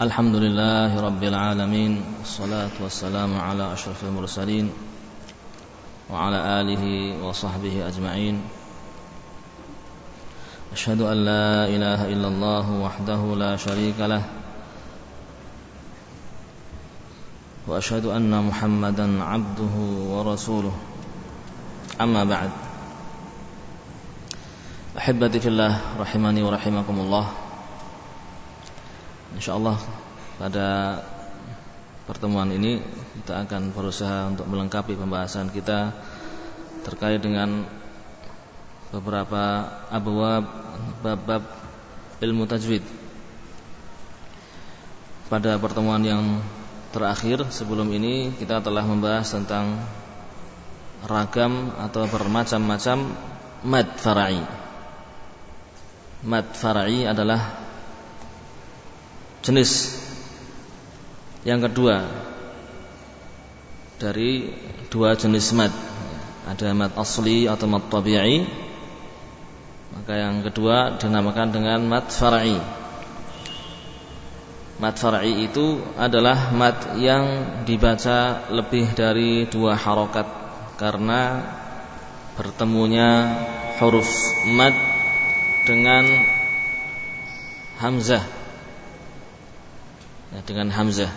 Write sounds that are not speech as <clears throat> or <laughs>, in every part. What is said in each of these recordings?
الحمد لله رب العالمين والصلاة والسلام على أشرف المرسلين وعلى آله وصحبه أجمعين. أشهد أن لا إله إلا الله وحده لا شريك له وأشهد أن محمدا عبده ورسوله. أما بعد أحبتي في الله رحمني ورحمكم الله. InsyaAllah pada pertemuan ini kita akan berusaha untuk melengkapi pembahasan kita terkait dengan beberapa abwab bab-bab ilmu tajwid. Pada pertemuan yang terakhir sebelum ini kita telah membahas tentang ragam atau bermacam-macam mad far'i. Mad far'i adalah jenis yang kedua dari dua jenis mad. Ada mad asli atau mad tabi'i. Maka yang kedua dinamakan dengan mad far'i mad far'i itu adalah mad yang dibaca lebih dari dua harokat karena bertemunya huruf mad dengan hamzah ya, dengan hamzah.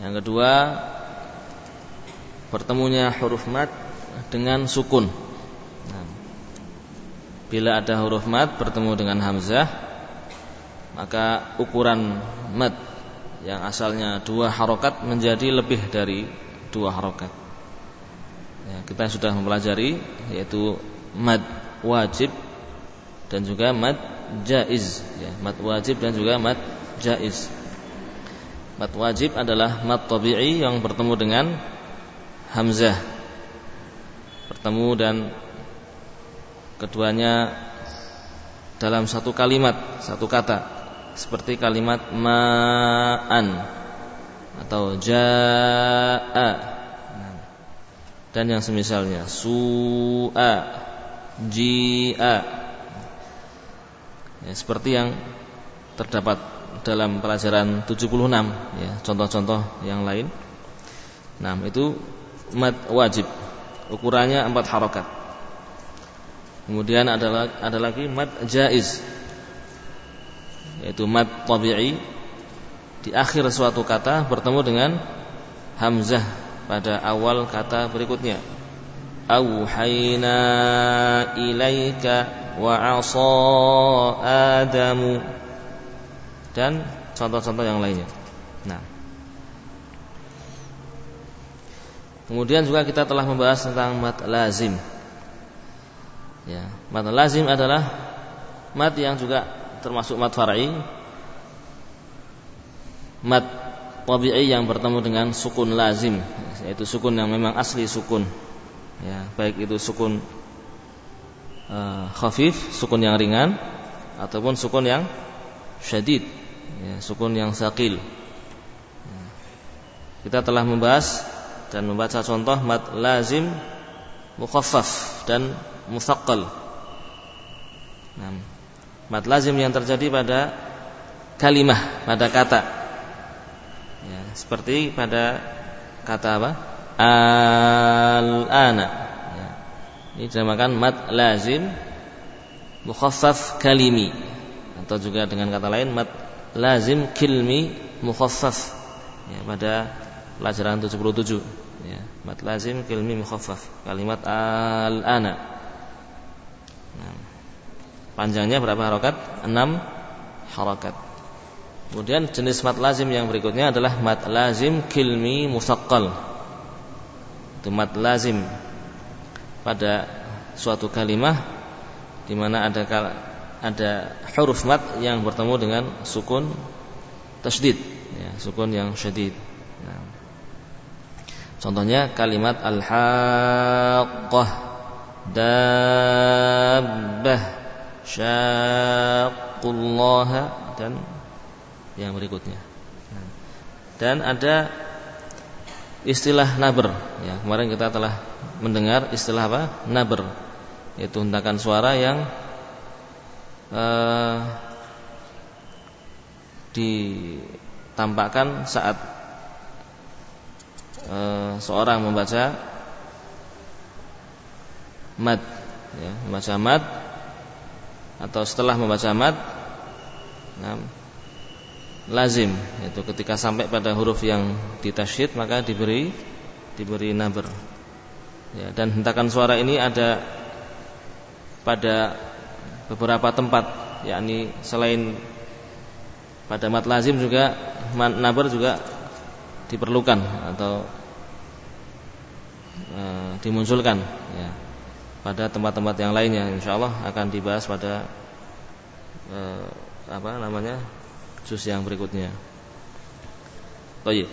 Yang kedua bertemunya huruf mat dengan sukun. Nah, bila ada huruf mat bertemu dengan hamzah, maka ukuran mat yang asalnya dua harokat menjadi lebih dari dua harokat. Ya, kita sudah mempelajari yaitu mad wajib dan juga mad jaiz, ya, mad wajib dan juga mad jaiz. Mat wajib adalah mat tabi'i yang bertemu dengan hamzah. Bertemu dan keduanya dalam satu kalimat, satu kata. Seperti kalimat ma'an atau ja'a dan yang semisalnya su'a ji'a ya, seperti yang terdapat dalam pelajaran 76 ya, contoh-contoh yang lain. Nah, itu mad wajib. Ukurannya empat harokat. Kemudian ada ada lagi mad jaiz. Yaitu mad tabi'i di akhir suatu kata bertemu dengan hamzah pada awal kata berikutnya. Auhayna ilaika wa 'asa Adamu dan contoh-contoh yang lainnya. Nah, kemudian juga kita telah membahas tentang mat lazim. Ya, mat lazim adalah mat yang juga termasuk mat far'i, mat tabi'i yang bertemu dengan sukun lazim, yaitu sukun yang memang asli sukun. Ya, baik itu sukun uh, khafif, sukun yang ringan ataupun sukun yang syadid ya, sukun yang sakil. Kita telah membahas dan membaca contoh mat lazim mukhaffaf dan musaqqal. Nah, mat lazim yang terjadi pada kalimah, pada kata. Ya, seperti pada kata apa? Al-ana. Ya. Ini dinamakan mat lazim mukhaffaf kalimi atau juga dengan kata lain mat lazim kilmi mukhaffaf. Ya, pada pelajaran 77 ya, mat lazim kilmi mukhaffaf. Kalimat al-ana. Nah, panjangnya berapa harokat? 6 harokat. Kemudian jenis mat lazim yang berikutnya adalah mat lazim kilmi musaqqal. Itu mat lazim. Pada suatu kalimah di mana ada ada huruf mat yang bertemu dengan sukun tasdid ya, sukun yang syadid nah. contohnya kalimat al-haqqah dabbah dan yang berikutnya nah. dan ada istilah naber ya kemarin kita telah mendengar istilah apa naber yaitu hentakan suara yang uh, ditampakkan saat e, seorang membaca mad ya, membaca mad atau setelah membaca mad nah, lazim yaitu ketika sampai pada huruf yang ditasyid maka diberi diberi naber. Ya, dan hentakan suara ini ada pada beberapa tempat yakni selain pada mat lazim juga nabar juga diperlukan atau e, dimunculkan ya pada tempat-tempat yang lainnya insyaallah akan dibahas pada e, apa namanya juz yang berikutnya. Baik.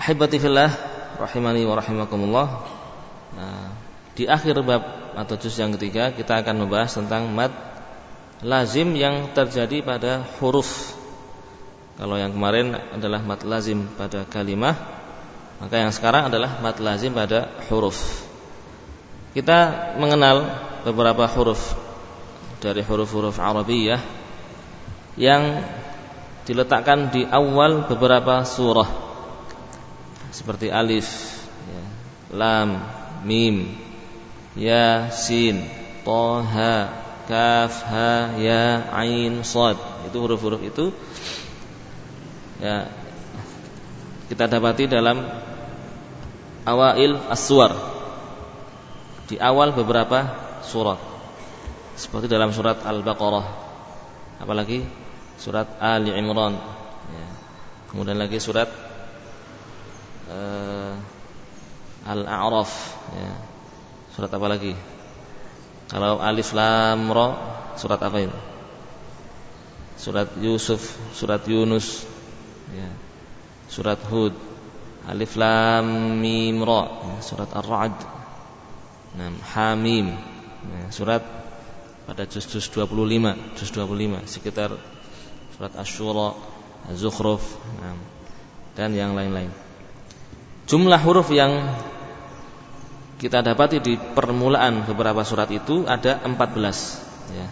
Ahibati fillah rahimani wa rahimakumullah. Nah, di akhir bab atau juz yang ketiga kita akan membahas tentang mad lazim yang terjadi pada huruf. Kalau yang kemarin adalah mad lazim pada kalimah, maka yang sekarang adalah mad lazim pada huruf. Kita mengenal beberapa huruf dari huruf-huruf Arabiyah yang diletakkan di awal beberapa surah seperti alif, ya, lam, mim, ya, sin, toha, kaf ha ya ain sad itu huruf-huruf itu ya kita dapati dalam awail as-suwar di awal beberapa surat seperti dalam surat Al-Baqarah apalagi surat Ali Imran ya. kemudian lagi surat uh, Al-A'raf ya. Surat apa lagi kalau alif lam ra surat apa ini? Surat Yusuf, surat Yunus, ya. Surat Hud, alif lam mim ra, ya. surat Ar-Ra'd. Nah, Hamim. Ya. Surat pada juz-juz 25, juz 25 sekitar surat Asy-Syura, Az-Zukhruf, nah, dan yang lain-lain. Jumlah huruf yang kita dapati di permulaan beberapa surat itu ada 14 ya.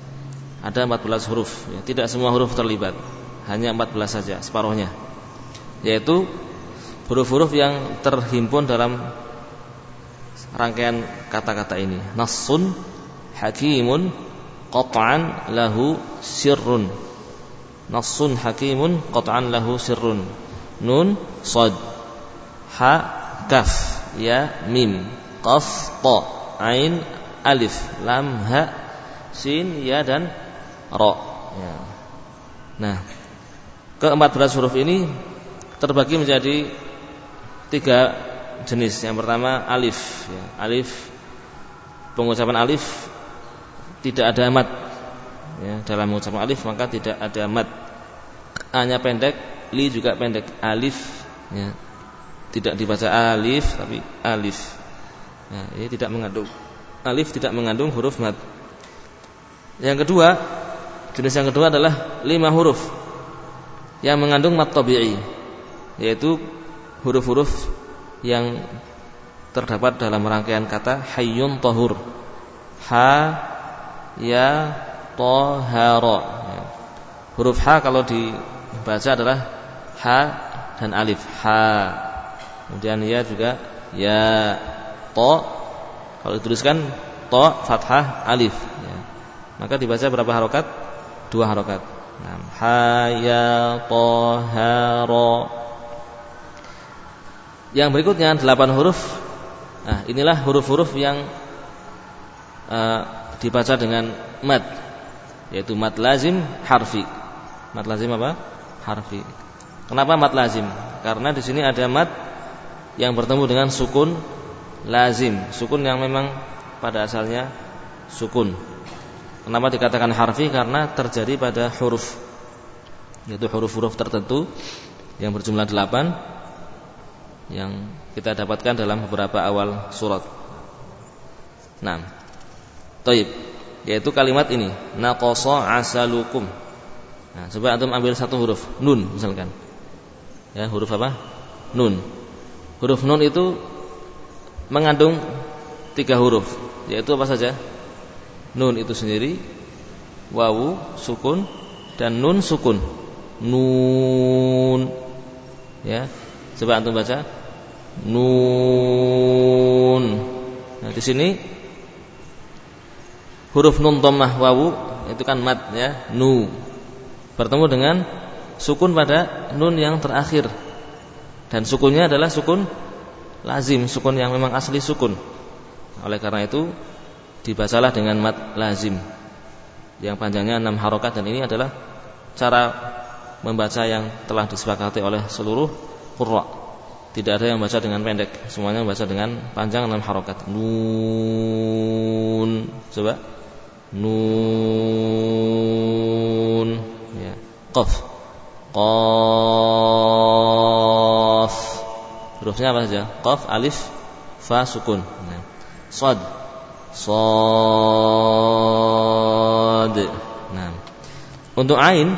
Ada 14 huruf ya. Tidak semua huruf terlibat Hanya 14 saja separuhnya Yaitu huruf-huruf yang terhimpun dalam rangkaian kata-kata ini. Nassun hakimun qat'an lahu sirrun. Nassun hakimun qat'an lahu sirrun. Nun sad. Ha kaf Ya mim qaf ta ain alif lam ha sin ya dan ra ya. nah keempat belas huruf ini terbagi menjadi tiga jenis yang pertama alif ya. alif pengucapan alif tidak ada mat ya, dalam mengucapkan alif maka tidak ada mat hanya pendek li juga pendek alif ya. tidak dibaca alif tapi alif Nah, ini tidak mengandung alif tidak mengandung huruf mad. Yang kedua, jenis yang kedua adalah lima huruf yang mengandung mat tabi'i, yaitu huruf-huruf yang terdapat dalam rangkaian kata hayyun tahur. Ha ya tahara. Ya. Huruf ha kalau dibaca adalah ha dan alif ha. Kemudian ya juga ya to. Kalau dituliskan to fathah alif ya. maka dibaca berapa harokat? Dua harokat. Nah, to haro yang berikutnya delapan huruf. Nah inilah huruf-huruf yang uh, dibaca dengan mad yaitu mad lazim harfi. Mad lazim apa? Harfi. Kenapa mad lazim? Karena di sini ada mad yang bertemu dengan sukun lazim, sukun yang memang pada asalnya sukun. Kenapa dikatakan harfi? Karena terjadi pada huruf yaitu huruf-huruf tertentu yang berjumlah delapan yang kita dapatkan dalam beberapa awal surat. Nah, toib yaitu kalimat ini naqasa asalukum. Nah, coba antum ambil satu huruf nun misalkan. Ya, huruf apa? Nun. Huruf nun itu mengandung tiga huruf yaitu apa saja nun itu sendiri wawu sukun dan nun sukun. Nun. Ya. Coba antum baca. Nun. Nah, di sini huruf nun dhammah wawu itu kan mat ya, nu. Bertemu dengan sukun pada nun yang terakhir. Dan sukunnya adalah sukun lazim, sukun yang memang asli sukun. Oleh karena itu dibacalah dengan mat lazim yang panjangnya enam harokat dan ini adalah cara membaca yang telah disepakati oleh seluruh qurra. Tidak ada yang baca dengan pendek, semuanya baca dengan panjang enam harokat. Nun, coba. Nun, ya. Qaf. Qaf. Hurufnya apa saja? Qaf, alif, fa, sukun. Nah. Sad. Sad. Nah. Untuk ain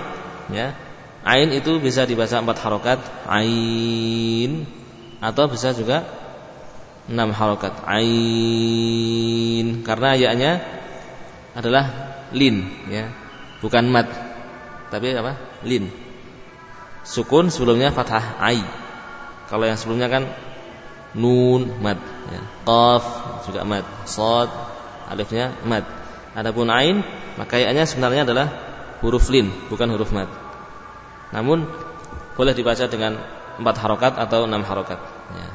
ya. Ain itu bisa dibaca empat harokat ain atau bisa juga enam harokat ain karena ayatnya adalah lin ya bukan mat tapi apa lin sukun sebelumnya fathah ai kalau yang sebelumnya kan nun mat ya. qaf juga mat sod alifnya mat adapun ain maka ayatnya sebenarnya adalah huruf lin bukan huruf mat namun boleh dibaca dengan empat harokat atau enam harokat. Ya.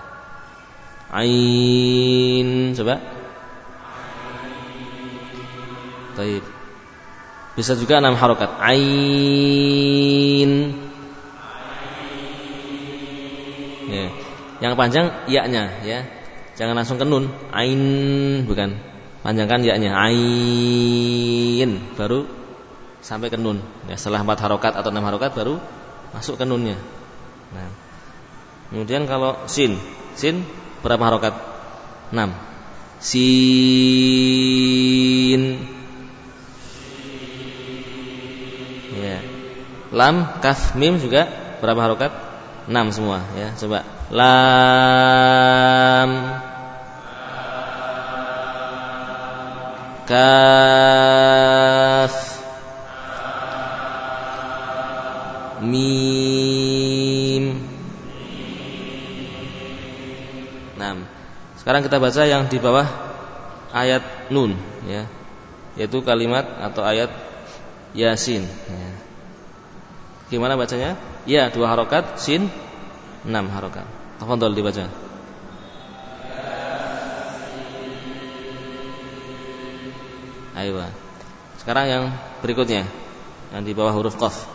Ain, coba. Taib. Bisa juga enam harokat. Ain. Ya. Yang panjang yaknya, ya. Jangan langsung ke nun. Ain, bukan. Panjangkan yaknya. Ain, baru sampai ke nun. Ya, setelah empat harokat atau enam harokat baru masuk ke nunnya. Nah. Kemudian kalau sin, sin berapa harokat? Enam. Sin. Ya. Lam, kaf, mim juga berapa harokat? Enam semua. Ya, coba. Lam. Kaf. mim. Nah, sekarang kita baca yang di bawah ayat nun ya. Yaitu kalimat atau ayat Yasin ya. Gimana bacanya? Ya, dua harokat, sin, enam harokat. Tafadhol dibaca. Ayo. Sekarang yang berikutnya yang di bawah huruf qaf.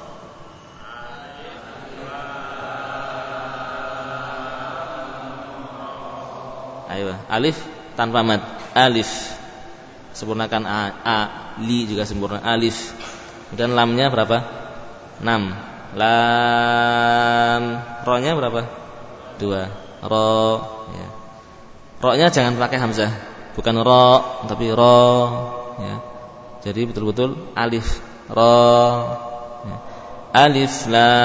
Ayo, alif tanpa mad. Alif. Sempurnakan a, a, li juga sempurna. Alif. Dan lamnya berapa? 6. Lam. Ro-nya berapa? 2. Ro, ya. Ro-nya jangan pakai hamzah. Bukan ro, tapi ro, ya. Jadi betul-betul alif, ro. Ya. Alif lam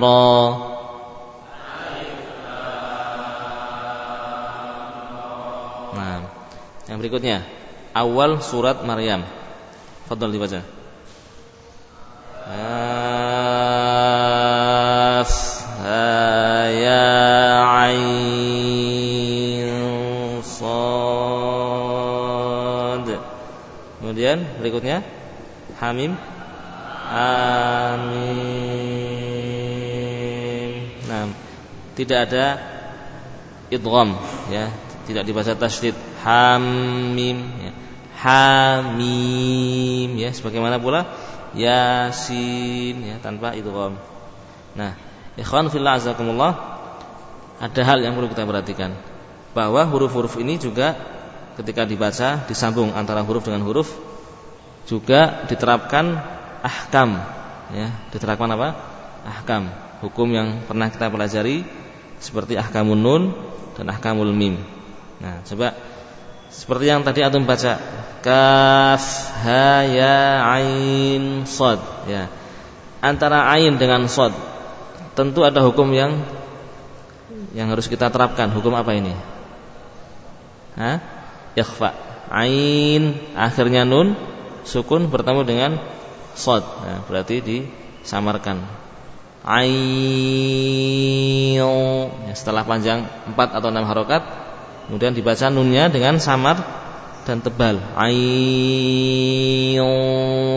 ro Yang berikutnya, awal surat Maryam. Fadhol dibaca. Ya. Kemudian berikutnya Hamim Amin. Nah, tidak ada idgham ya, tidak dibaca tasydid hamim ya. hamim ya sebagaimana pula yasin. Ya tanpa idgham nah ikhwan fillah azakumullah ada hal yang perlu kita perhatikan. Bahwa huruf-huruf ini juga ketika dibaca disambung antara huruf dengan huruf juga diterapkan ahkam. Ya diterapkan apa? Ahkam. Hukum yang pernah kita pelajari seperti ahkamun nun dan ahkamul mim. Nah coba seperti yang tadi antum baca kaf ha ya ain sad ya. Antara ain dengan sad tentu ada hukum yang yang harus kita terapkan. Hukum apa ini? Hah? Ikhfa. Ain akhirnya nun sukun bertemu dengan sod. Nah, berarti disamarkan. Ain. Ya, setelah panjang 4 atau 6 harokat, kemudian dibaca nunnya dengan samar dan tebal. Ain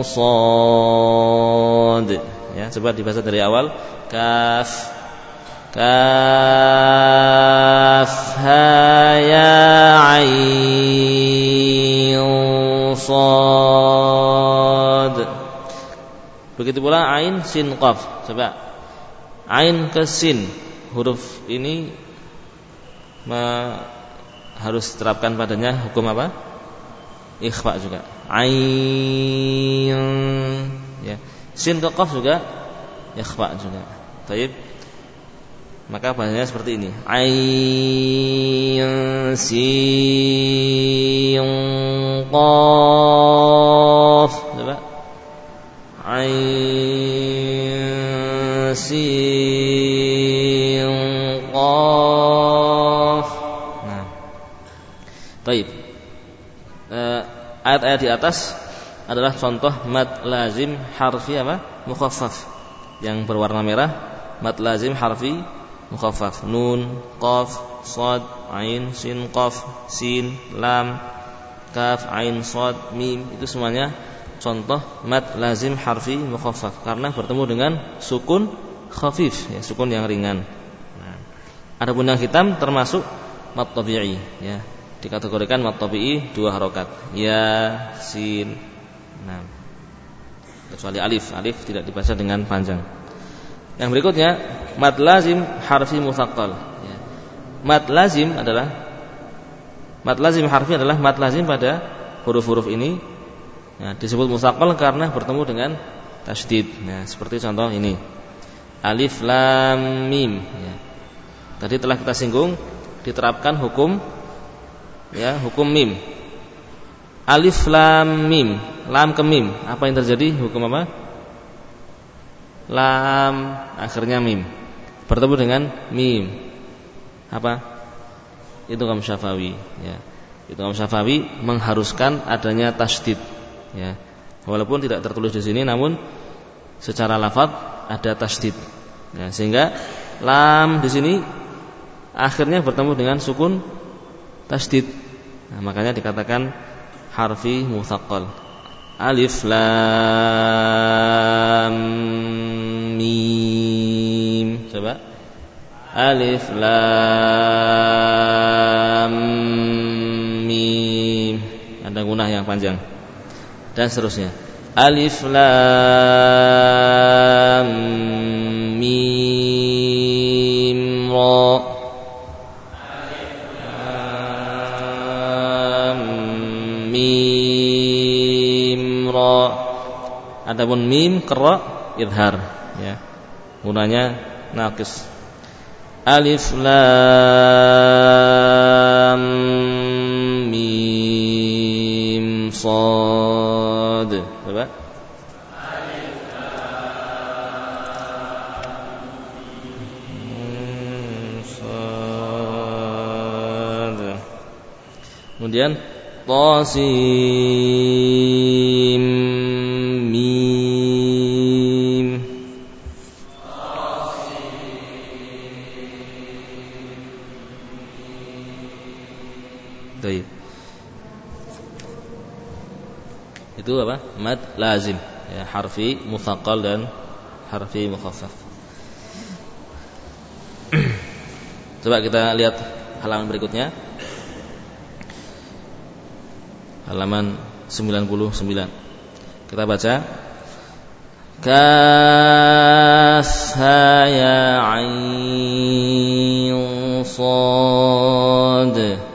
sod. Ya, coba dibaca dari awal. Kaf kaf ha ya ain sad begitu pula ain sin qaf coba ain ke sin huruf ini ma, harus terapkan padanya. Hukum apa? Ikhfa juga. Ain. Ya. Sin ke qaf juga ikhfa juga. Taib. Maka bahasanya seperti ini. Ain sin qaf. Coba. Ain sin ayat-ayat di atas adalah contoh mad lazim harfi apa? Mukhaffaf. Yang berwarna merah mad lazim harfi mukhaffaf. Nun qaf sad ain sin qaf sin lam kaf ain sad mim. Itu semuanya contoh mad lazim harfi mukhaffaf. Karena bertemu dengan sukun khafif ya sukun yang ringan. Nah, adapun yang hitam termasuk mad tabi'i ya dikategorikan mad tabi'i dua harokat ya sin nah kecuali alif alif tidak dibaca dengan panjang yang berikutnya mad lazim harfi musaqqal. Ya. Mad lazim adalah mad lazim harfi adalah mad lazim pada huruf-huruf ini ya, disebut musaqqal karena bertemu dengan tasydid. Nah, seperti contoh ini. Alif lam mim ya. Tadi telah kita singgung diterapkan hukum ya, hukum mim. Alif lam mim, lam ke mim. Apa yang terjadi? Hukum apa? lam. Akhirnya mim. Bertemu dengan mim. Apa? Itu kaum syafawi ya. Itu kaum syafawi mengharuskan adanya tasdid ya. Walaupun tidak tertulis di sini namun secara lafaz ada tasdid ya, sehingga lam di sini akhirnya bertemu dengan sukun tasdid nah, makanya dikatakan harfi musaqqal. Alif lam mim. Coba. Alif lam mim. Ada gunah yang panjang. Dan seterusnya. Alif lam mim ra Adapun mim kera idhar ya. Gunanya naqis. Alif lam mim sad. Coba. Kemudian tasim itu apa? Mad lazim ya, harfi musaqqal dan harfi mukhaffaf. <clears throat> Coba kita lihat halaman berikutnya. Halaman 99. Kita baca Kaf ya ain sad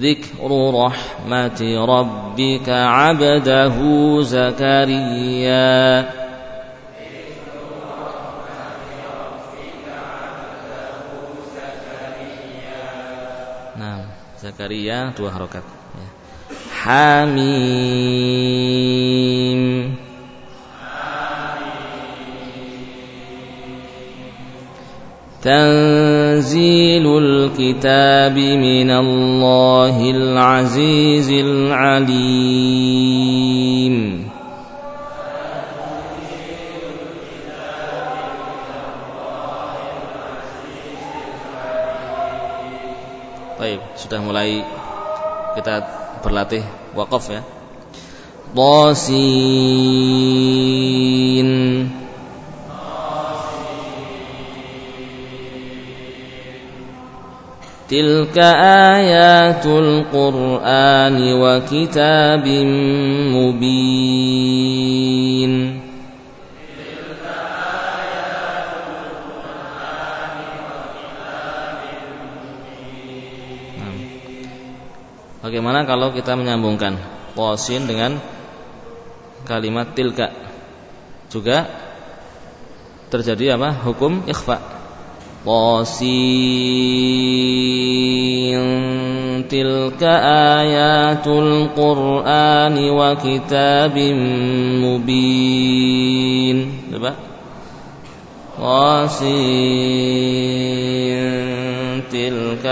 ذكر رحمة ربك عبده زكريا. نعم زكريا دو حركات حميم تنزيل الكتاب من الله العزيز العليم Baik, sudah mulai kita berlatih wakaf ya. Tasin تلك آيات القرآن وكتاب مبين Bagaimana kalau kita menyambungkan Qasin dengan kalimat tilka Juga terjadi apa? Hukum ikhfa طاسين تلك آيات القرآن وكتاب مبين coba طاسين تلك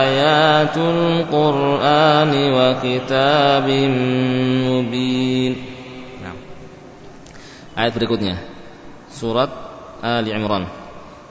آيات القرآن وكتاب مبين nah. ayat berikutnya surat Ali Imran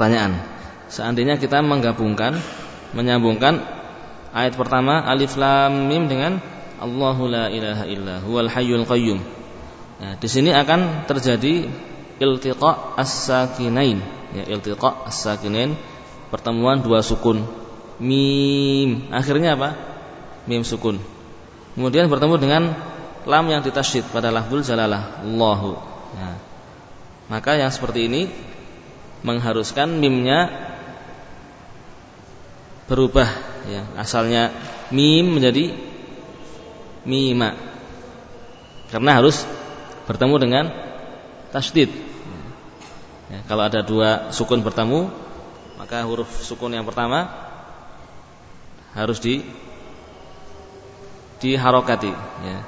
Pertanyaan. Seandainya kita menggabungkan, menyambungkan ayat pertama alif lam mim dengan Allahu la ilaha illa huwal hayyul qayyum. Nah, di sini akan terjadi iltiqa as-sakinain, ya iltiqa as-sakinain, pertemuan dua sukun. Mim, akhirnya apa? Mim sukun. Kemudian bertemu dengan lam yang ditasyid pada lafzul jalalah, Allahu. Nah, maka yang seperti ini mengharuskan mimnya berubah ya. Asalnya mim menjadi mima. Karena harus bertemu dengan tasdid ya, kalau ada dua sukun bertemu maka huruf sukun yang pertama harus di diharokati ya.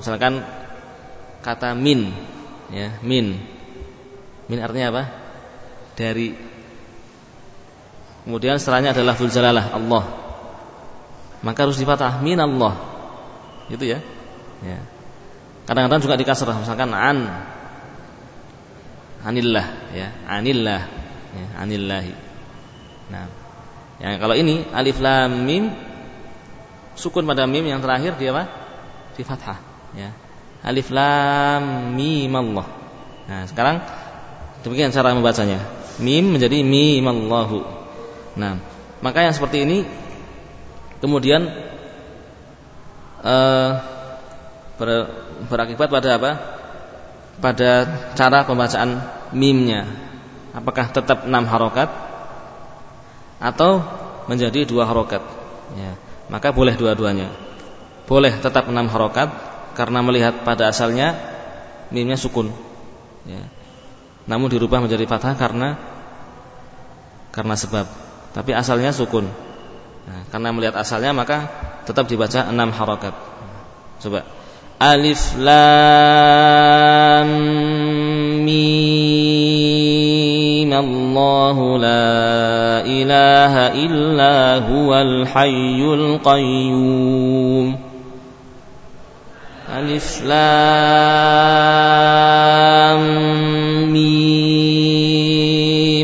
Misalkan kata min ya min. Min artinya apa dari kemudian setelahnya adalah lafzul jalalah Allah. Maka harus difatah min Allah gitu ya. Ya. Kadang-kadang juga dikasrah misalkan an. Anillah ya. Anillah ya. Anillahi. Nah. Yang kalau ini alif lam mim sukun pada mim yang terakhir dia apa? Di fathah ya. Alif lam mim Allah. Nah sekarang demikian cara membacanya mim menjadi mimallahu. Nah, maka yang seperti ini kemudian uh, ber, berakibat pada apa? Pada cara pembacaan mimnya. Apakah tetap enam harokat atau menjadi dua harokat? Ya, maka boleh dua-duanya. Boleh tetap enam harokat karena melihat pada asalnya mimnya sukun. Ya namun dirubah menjadi fathah karena karena sebab. Tapi asalnya sukun. Nah, karena melihat asalnya maka tetap dibaca enam harokat. Coba. Alif lam mim. Allahu la ilaha illa huwal hayyul qayyum alif lam mim.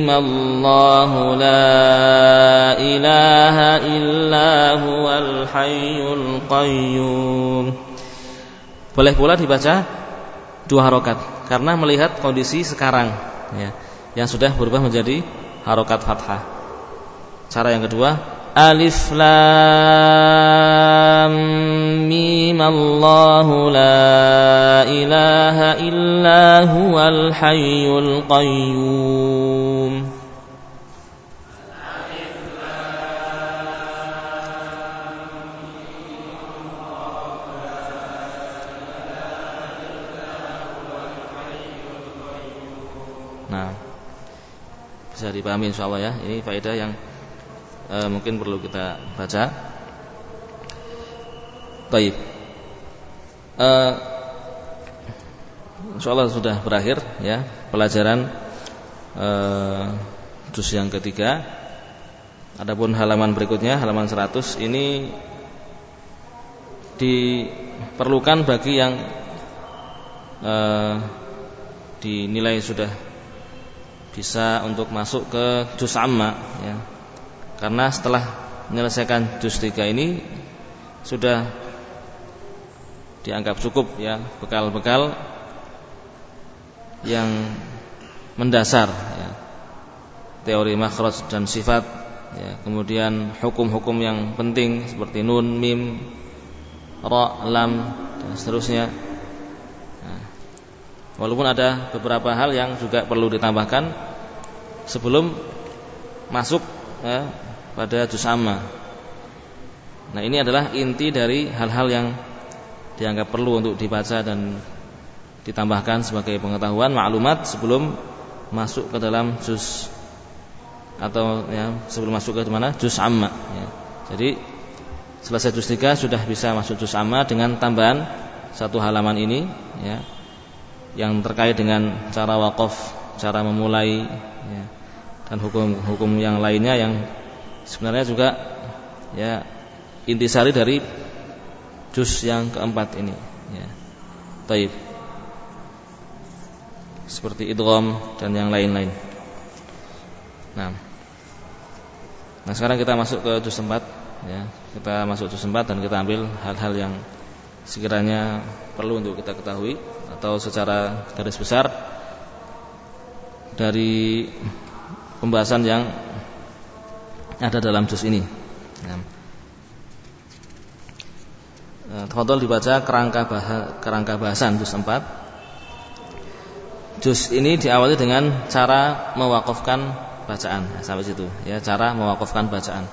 Allahu la ilaha illa huwal hayyul qayyum. Boleh pula dibaca dua harokat karena melihat kondisi sekarang ya, yang sudah berubah menjadi harokat fathah. Cara yang kedua ألف لام ميم الله لا إله إلا هو الحي القيوم Nah, bisa dipahami insyaallah ya. Ini faedah yang e, mungkin perlu kita baca. Baik. E, insyaallah sudah berakhir ya pelajaran e, juz yang ketiga. Adapun halaman berikutnya halaman 100 ini diperlukan bagi yang e, dinilai sudah bisa untuk masuk ke juz amma ya. Karena setelah menyelesaikan juz 3 ini sudah dianggap cukup ya bekal-bekal yang mendasar ya. Teori makhraj dan sifat ya. kemudian hukum-hukum yang penting seperti nun, mim, ra, lam dan seterusnya. Nah, walaupun ada beberapa hal yang juga perlu ditambahkan sebelum masuk ya, pada juz amma. Nah, ini adalah inti dari hal-hal yang dianggap perlu untuk dibaca dan ditambahkan sebagai pengetahuan maklumat sebelum masuk ke dalam juz atau ya sebelum masuk ke mana juz amma ya. Jadi selesai juz 3 sudah bisa masuk juz amma dengan tambahan satu halaman ini ya yang terkait dengan cara wakaf, cara memulai ya, dan hukum-hukum yang lainnya yang sebenarnya juga ya intisari dari juz yang keempat ini ya. Taib. Seperti idgham dan yang lain-lain. Nah. Nah, sekarang kita masuk ke juz 4 ya. Kita masuk juz 4 dan kita ambil hal-hal yang sekiranya perlu untuk kita ketahui atau secara garis besar dari pembahasan yang ada dalam juz ini. Nah. Tafadhol dibaca kerangka bahasa, kerangka bahasan juz 4. Juz ini diawali dengan cara mewakafkan bacaan ya, sampai situ ya, cara mewakafkan bacaan.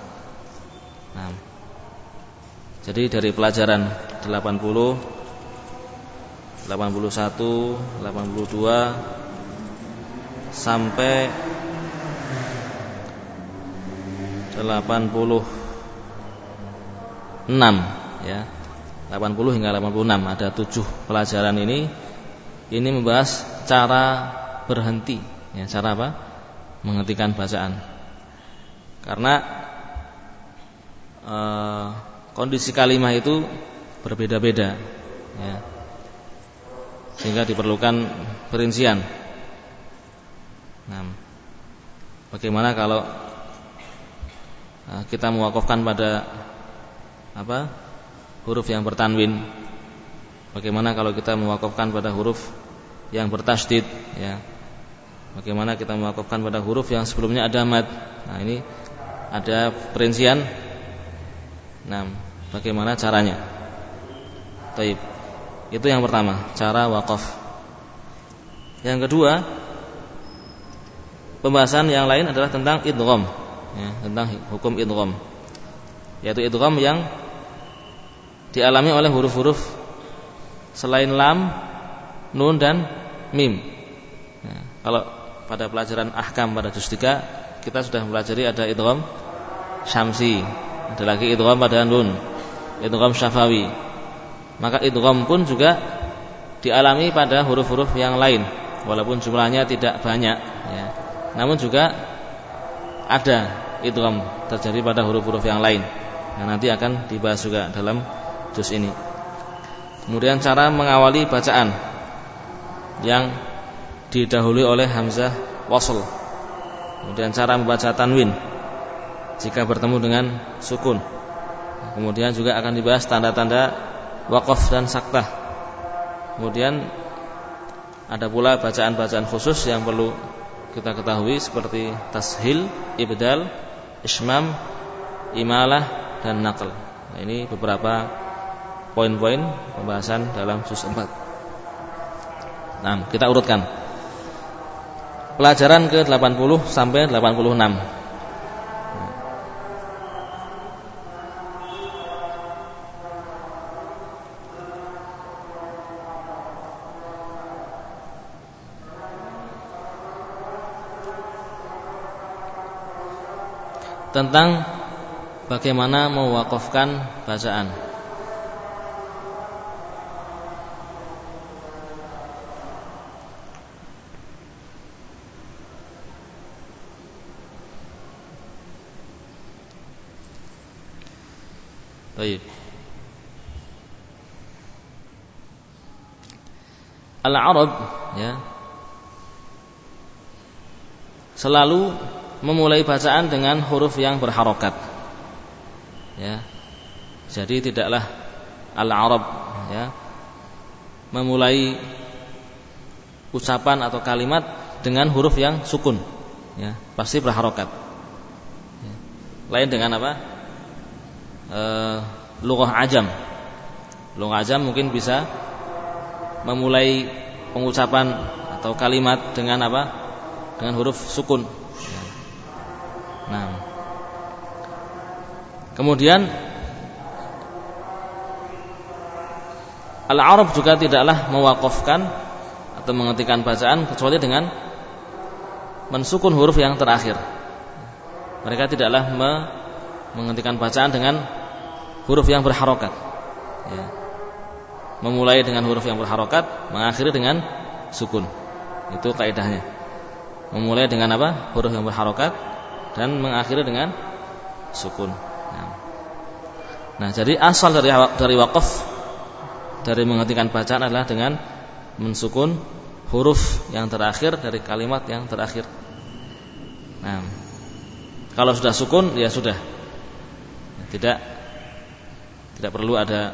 Nah. Jadi dari pelajaran 80 81 82 sampai 86 ya. 80 hingga 86 ada 7 pelajaran ini. Ini membahas cara berhenti ya cara apa? Menghentikan bacaan. Karena eh, kondisi kalimat itu berbeda-beda ya. Sehingga diperlukan perincian. Nah bagaimana kalau kita mewakafkan pada apa huruf yang bertanwin. Bagaimana kalau kita mewakafkan pada huruf yang bertasdid ya? Bagaimana kita mewakafkan pada huruf yang sebelumnya ada mad? Nah ini ada perincian. Nah bagaimana caranya? Taib. Itu yang pertama cara wakaf. Yang kedua pembahasan yang lain adalah tentang idgham ya, tentang hukum idgham yaitu idgham yang dialami oleh huruf-huruf selain lam, nun dan mim. Ya, kalau pada pelajaran ahkam pada juz 3 kita sudah mempelajari ada idgham syamsi, ada lagi idgham pada nun, idgham syafawi. Maka idgham pun juga dialami pada huruf-huruf yang lain walaupun jumlahnya tidak banyak ya. Namun juga ada idgham terjadi pada huruf-huruf yang lain yang nanti akan dibahas juga dalam juz ini. Kemudian cara mengawali bacaan yang didahului oleh hamzah wasl. Kemudian cara membaca tanwin jika bertemu dengan sukun. Kemudian juga akan dibahas tanda-tanda wakaf dan saktah. Kemudian ada pula bacaan-bacaan khusus yang perlu kita ketahui seperti tashil, ibdal, ismam, imalah dan nakal. Nah, ini beberapa poin-poin pembahasan dalam sus 4. Nah, kita urutkan. Pelajaran ke-80 sampai 86. Tentang bagaimana mewakafkan bacaan. Baik. Al-Arab ya selalu memulai bacaan dengan huruf yang berharokat. Ya. Jadi tidaklah al-Arab ya memulai ucapan atau kalimat dengan huruf yang sukun. Ya, pasti berharokat. Ya. Lain dengan apa? E, lughah ajam. Lughah ajam mungkin bisa memulai pengucapan atau kalimat dengan apa? Dengan huruf sukun Nah. Kemudian Al-Arab juga tidaklah mewakafkan atau menghentikan bacaan kecuali dengan mensukun huruf yang terakhir. Mereka tidaklah me menghentikan bacaan dengan huruf yang berharokat. Ya. Memulai dengan huruf yang berharokat, mengakhiri dengan sukun. Itu kaidahnya. Memulai dengan apa? Huruf yang berharokat, dan mengakhiri dengan sukun. Nah, nah jadi asal dari dari wakaf dari menghentikan bacaan adalah dengan mensukun huruf yang terakhir dari kalimat yang terakhir. Nah, kalau sudah sukun ya sudah. Tidak tidak perlu ada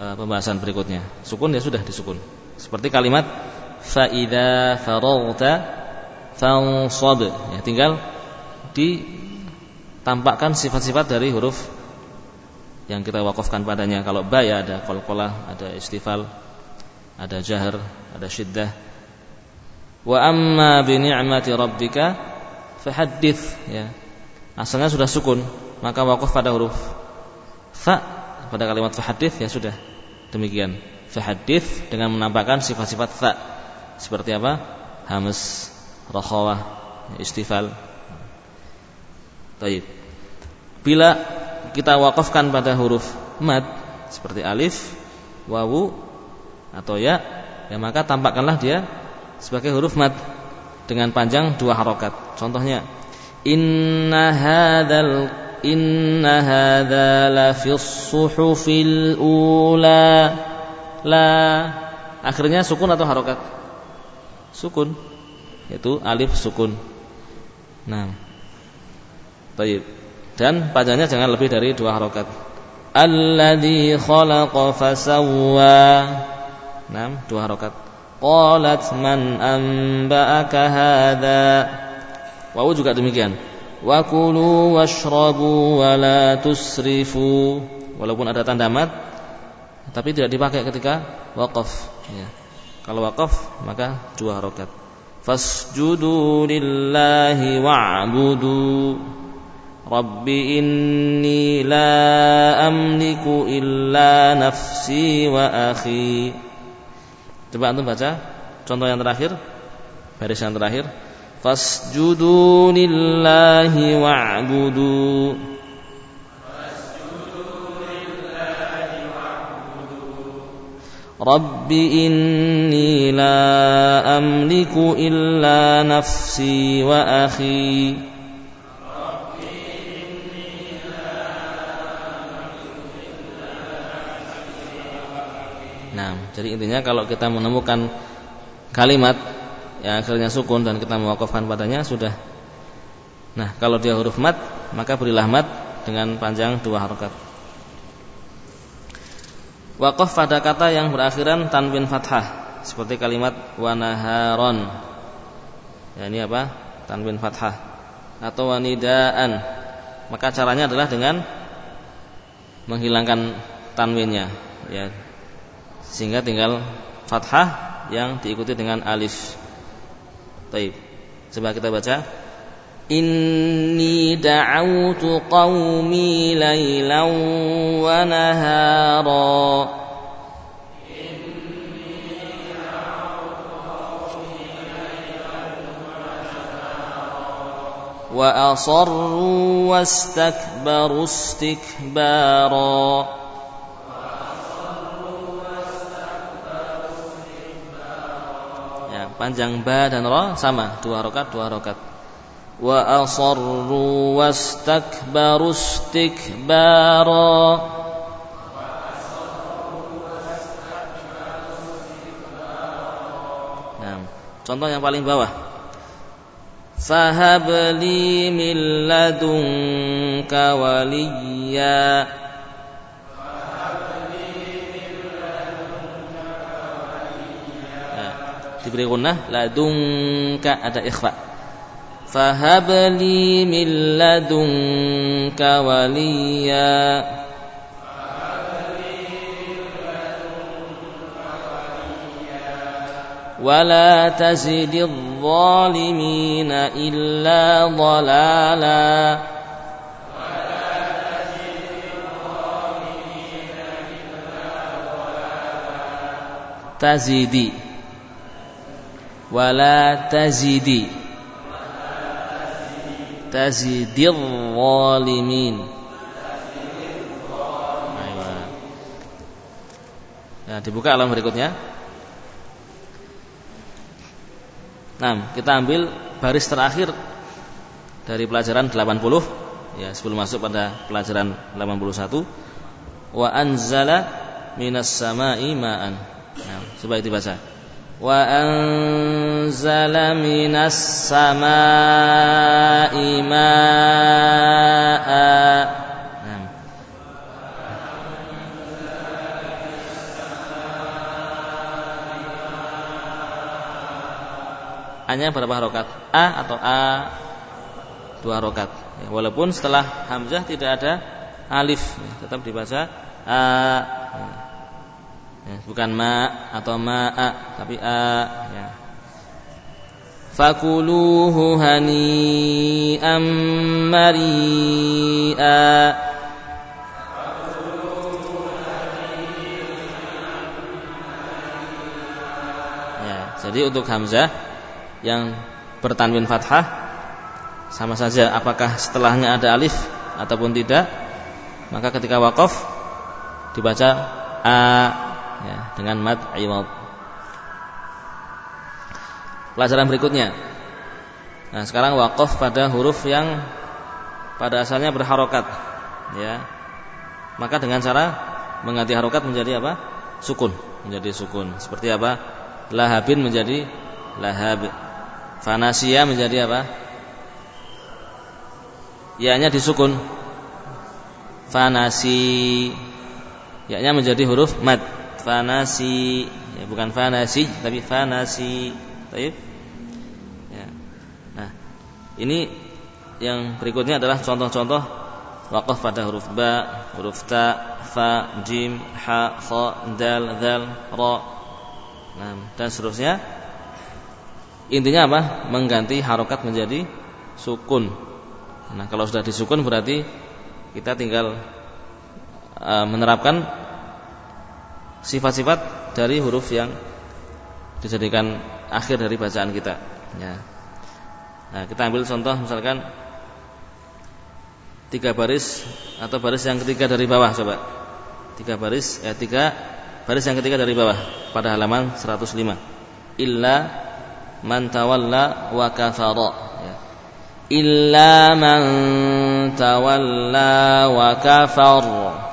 uh, pembahasan berikutnya. Sukun ya sudah disukun. Seperti kalimat faida faragta fansab. Ya, tinggal ditampakkan sifat-sifat dari huruf yang kita wakafkan padanya. Kalau ba ya ada qalqalah, ada istifal, ada jahar, ada syiddah. Wa amma bi ni'mati rabbika fahaddits ya. Asalnya sudah sukun, maka wakaf pada huruf fa pada kalimat fahaddits ya sudah. Demikian. Fahaddits dengan menampakkan sifat-sifat fa. Seperti apa? Hamas, rakhawah, istifal, Taib. Bila kita wakafkan pada huruf mad seperti alif, wawu atau ya, ya maka tampakkanlah dia sebagai huruf mad dengan panjang dua harokat. Contohnya, inna hadzal inna hadza fis suhufil ula. La. Akhirnya sukun atau harokat? Sukun yaitu alif sukun. Nah Taib. Dan panjangnya jangan lebih dari dua harokat. Alladhi khalaqa fasawwa. Nah, dua harokat. Qalat man anba'aka hadha. Wawu juga demikian. Wa kulu washrabu wa la tusrifu. Walaupun ada tanda mat tapi tidak dipakai ketika waqaf ya. Kalau waqaf maka dua harokat. Fasjudu lillahi wa'budu. Inni la amliku illa nafsi wa akhi. Coba antum baca contoh yang terakhir baris yang terakhir. Fasjudu lillahi wa'budu. Rabbi inni la amliku illa nafsi wa Nah, jadi intinya kalau kita menemukan kalimat yang akhirnya sukun dan kita mewakafkan padanya sudah. Nah, kalau dia huruf mat, maka berilah mat dengan panjang dua harokat. Wakaf pada kata yang berakhiran tanwin fathah seperti kalimat wanaharon. Ya, ini apa? Tanwin fathah atau wanidaan maka caranya adalah dengan menghilangkan tanwinnya ya sehingga tinggal fathah yang diikuti dengan alif. Baik. Coba kita baca. Inni da'awtu qaumi laylan wa nahara. وأصروا واستكبروا استكبارا panjang ba dan ra sama dua rokat dua rokat wa asarru wastakbaru istikbara. Contoh yang paling bawah. Fahabli min ladunka diberi gunnah ladunka ada ikhfa fahabli min ladunka waliya ولا تزد الظالمين إلا ضلالا تزيدي wala tazidi. Tazidil zalimin. Nah, dibuka alam berikutnya. Nah, kita ambil baris terakhir dari pelajaran 80 ya sebelum masuk pada pelajaran 81 wa anzala minas sama'i ma'an. Nah, coba dibaca anzala minas samaa'i maa'a Hanya berapa harokat? A atau A dua harokat. Ya, walaupun setelah hamzah tidak ada alif, ya, tetap dibaca A. Ya bukan ma atau ma'a tapi a ya. fakuluhu hani'am mari'a ya, jadi untuk hamzah yang bertanwin fathah sama saja apakah setelahnya ada alif ataupun tidak maka ketika wakaf dibaca a ya, dengan mad iwad. Pelajaran berikutnya. Nah, sekarang wakaf pada huruf yang pada asalnya berharokat, ya. Maka dengan cara mengganti harokat menjadi apa? Sukun, menjadi sukun. Seperti apa? Lahabin menjadi lahab. Fanasia menjadi apa? Ya-nya disukun. Fanasi. Ya-nya menjadi huruf mad fanasi ya, bukan fanasi tapi fanasi Taib. Ya. Nah, ini yang berikutnya adalah contoh-contoh wakaf pada huruf ba, huruf ta, fa, jim, ha, kha, dal, dal, ra. Nah, dan seterusnya. Intinya apa? Mengganti harokat menjadi sukun. Nah, kalau sudah disukun berarti kita tinggal uh, menerapkan sifat-sifat dari huruf yang dijadikan akhir dari bacaan kita. Ya. Nah, kita ambil contoh misalkan tiga baris atau baris yang ketiga dari bawah coba. Tiga baris, ya tiga baris yang ketiga dari bawah pada halaman 105. Illa man tawalla wa kafara. Ya. Illa man tawalla wa kafara.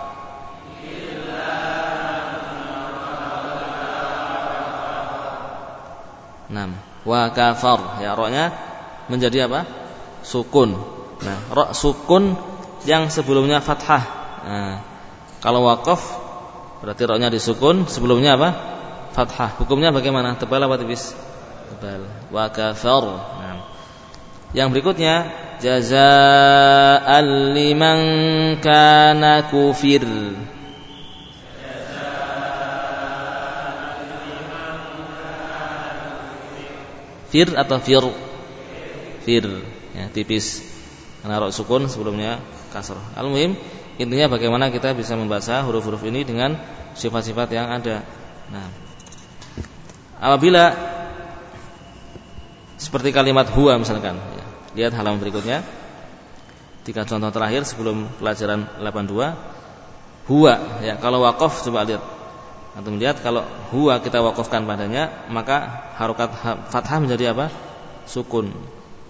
Nah, wa kafar. Ya, roknya menjadi apa? Sukun. Nah, rok sukun yang sebelumnya fathah. Nah, kalau wakaf berarti roknya disukun, sebelumnya apa? Fathah. Hukumnya bagaimana? Tebal apa tipis? Tebal. Wa kafar. Nah. Yang berikutnya jazaa'an liman kana kufir. Fir atau fir? Fir, ya tipis. Karena rok sukun sebelumnya kasr. Al-muhim intinya bagaimana kita bisa membaca huruf-huruf ini dengan sifat-sifat yang ada. Nah, apabila seperti kalimat huwa misalkan, ya, lihat halaman berikutnya. Tiga contoh terakhir sebelum pelajaran 82. Huwa, ya kalau wakaf coba lihat. Atau melihat kalau huwa kita wakafkan padanya, maka harokat fathah menjadi apa? Sukun.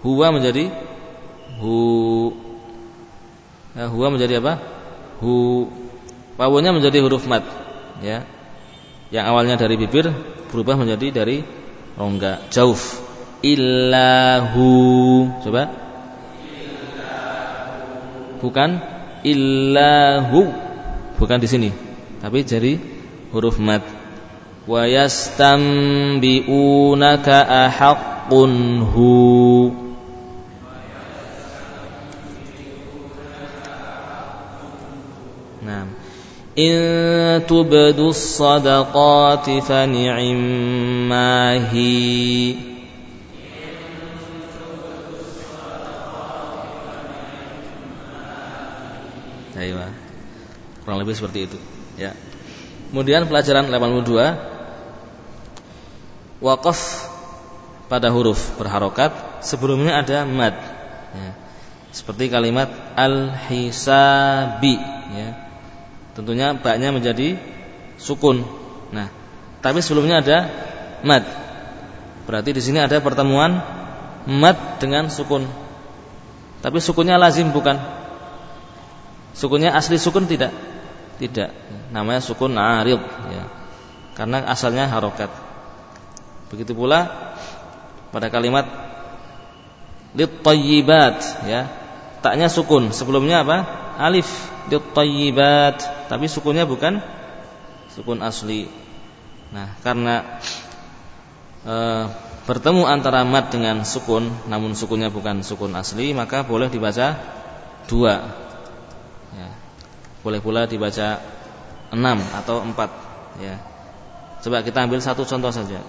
Huwa menjadi hu. Ya, huwa menjadi apa? Hu. Wawunya menjadi huruf mat, ya. Yang awalnya dari bibir berubah menjadi dari rongga, jauf. Illahu. Coba bukan illahu bukan di sini tapi jadi huruf mad. Wa yastambiunaka ahaqqun hu. Nah in tubdu sadaqati fa ni'mahi Ayo. Kurang lebih seperti itu, ya. Kemudian pelajaran 82 Wakaf pada huruf berharokat. Sebelumnya ada mad. Ya. seperti kalimat al-hisabi ya. tentunya baknya menjadi sukun. Nah tapi sebelumnya ada mad. Berarti di sini ada pertemuan mad dengan sukun. Tapi sukunnya lazim bukan? Sukunnya asli sukun tidak? Tidak. Namanya sukun arid ya. Karena asalnya harokat. Begitu pula pada kalimat lit ya. Taknya sukun. Sebelumnya apa? Alif lit tapi sukunnya bukan sukun asli. Nah, karena e, bertemu antara mat dengan sukun namun sukunnya bukan sukun asli, maka boleh dibaca dua boleh pula dibaca enam atau empat ya. Coba kita ambil satu contoh saja.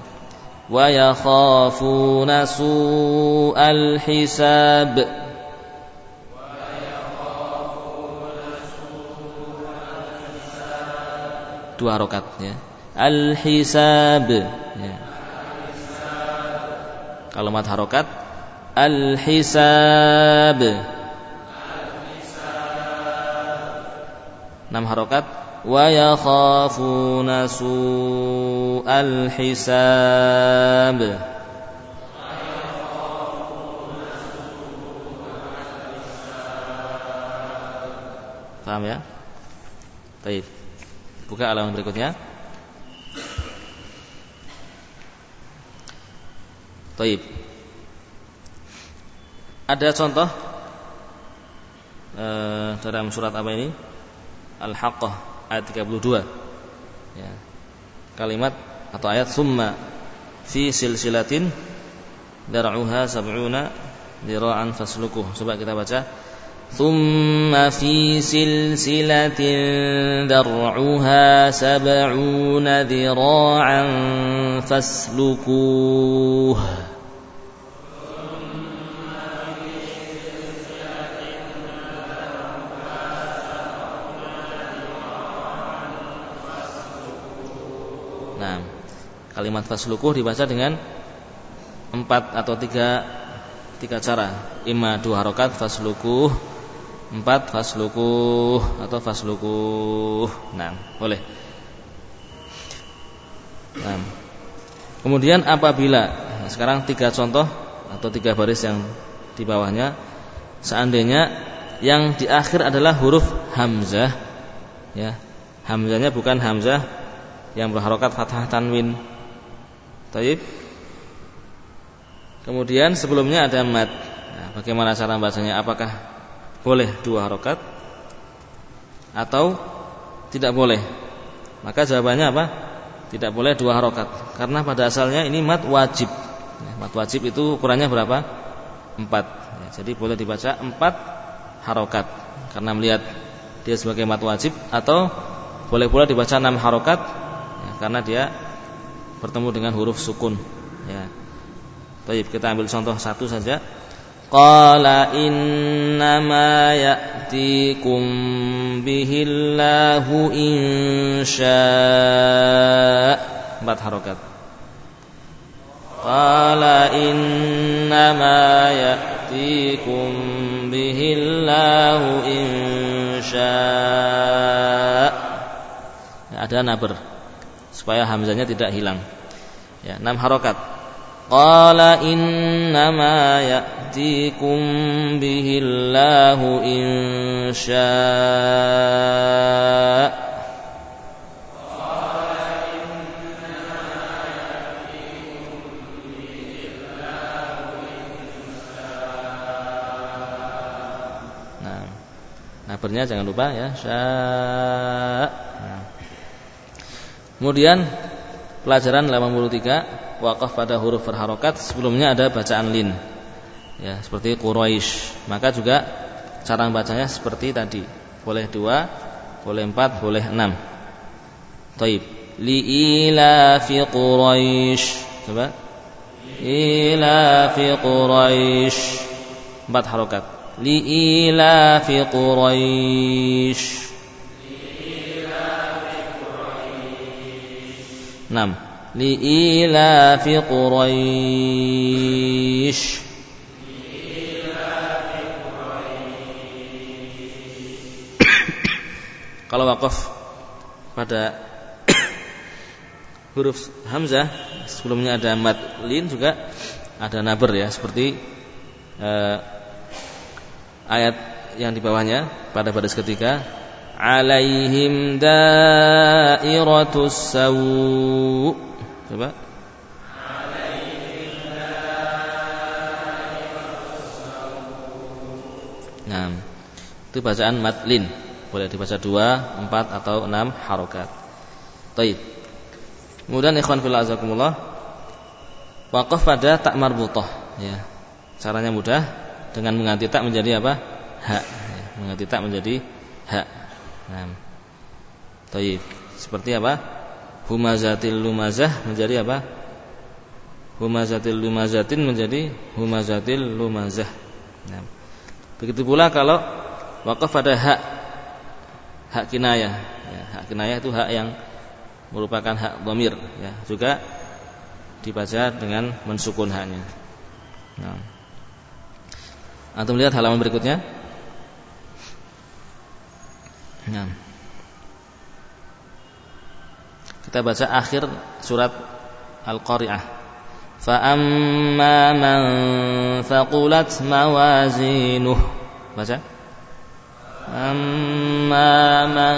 Wa yakhafuna su'al hisab. Dua rokat ya. Al-hisab ya. Kalau mat harokat Al-hisab enam harokat wa yakhafuna su'al hisab Paham ya? Baik. Buka halaman berikutnya. Baik. Ada contoh eh, dalam surat apa ini? Al-Haqqah ayat 32. Ya. Kalimat atau ayat summa fi silsilatin dar'uha sab'una dira'an faslukuh. Coba kita baca. Thumma fi silsilatin dar'uha sab'una dira'an faslukuh. Kalimat faslukuh dibaca dengan empat atau tiga tiga cara. Ima dua harokat faslukuh, empat faslukuh atau faslukuh. Nah, boleh. Nah, kemudian apabila nah sekarang tiga contoh atau tiga baris yang di bawahnya, seandainya yang di akhir adalah huruf hamzah, ya, hamzahnya bukan hamzah yang berharokat fathah tanwin Taib. Kemudian sebelumnya ada mat. Nah, bagaimana cara bacanya? Apakah boleh dua harokat atau tidak boleh? Maka jawabannya apa? Tidak boleh dua harokat. Karena pada asalnya ini mat wajib. Ya, mat wajib itu ukurannya berapa? empat. Ya, jadi boleh dibaca empat harokat karena melihat dia sebagai mat wajib atau boleh pula dibaca enam harokat ya, karena dia bertemu dengan huruf sukun. Ya. Baik, kita ambil contoh satu saja. Qala innama ya'tikum bihillahu insya' Empat harokat Qala innama ya'tikum bihillahu insya' Ada naber Supaya hamzanya tidak hilang Ya, enam harokat Qala innama ya'tikum bihillahu insya' Nah, nabernya jangan lupa ya. Sya. Kemudian pelajaran 83 wakaf pada huruf berharokat sebelumnya ada bacaan lin. Ya seperti Quraisy maka juga cara bacanya seperti tadi. Boleh dua boleh empat boleh enam. Taib. Li ila fi Quraisy coba. Ila fi Quraisy empat harokat. Li ila fi Quraisy enam لإيلاف قريش Kalau wakaf pada <coughs> huruf hamzah sebelumnya ada mad lin juga ada naber ya seperti eh, ayat yang di bawahnya pada baris ketiga alaihim dairatus sawu Coba. Nah, itu bacaan matlin. Boleh dibaca dua, empat atau enam harokat. Taib. Kemudian ikhwan fillah azakumullah. Wakaf pada tak marbutoh. Ya. Caranya mudah dengan mengganti tak menjadi apa? Hak. Ya. Mengganti tak menjadi hak. Nah. Seperti apa? humazatil lumazah menjadi apa? Humazatil lumazatin menjadi humazatil lumazah. Nah, begitu pula kalau wakaf pada hak hak kinayah. Ya, hak kinayah itu hak yang merupakan hak domir. Ya, juga dibaca dengan mensukun haknya. Nah. Antum lihat halaman berikutnya. Nah. Kita baca akhir surat Al-Qari'ah. Amma man thaqulat mawazinuh. Baca. Amma man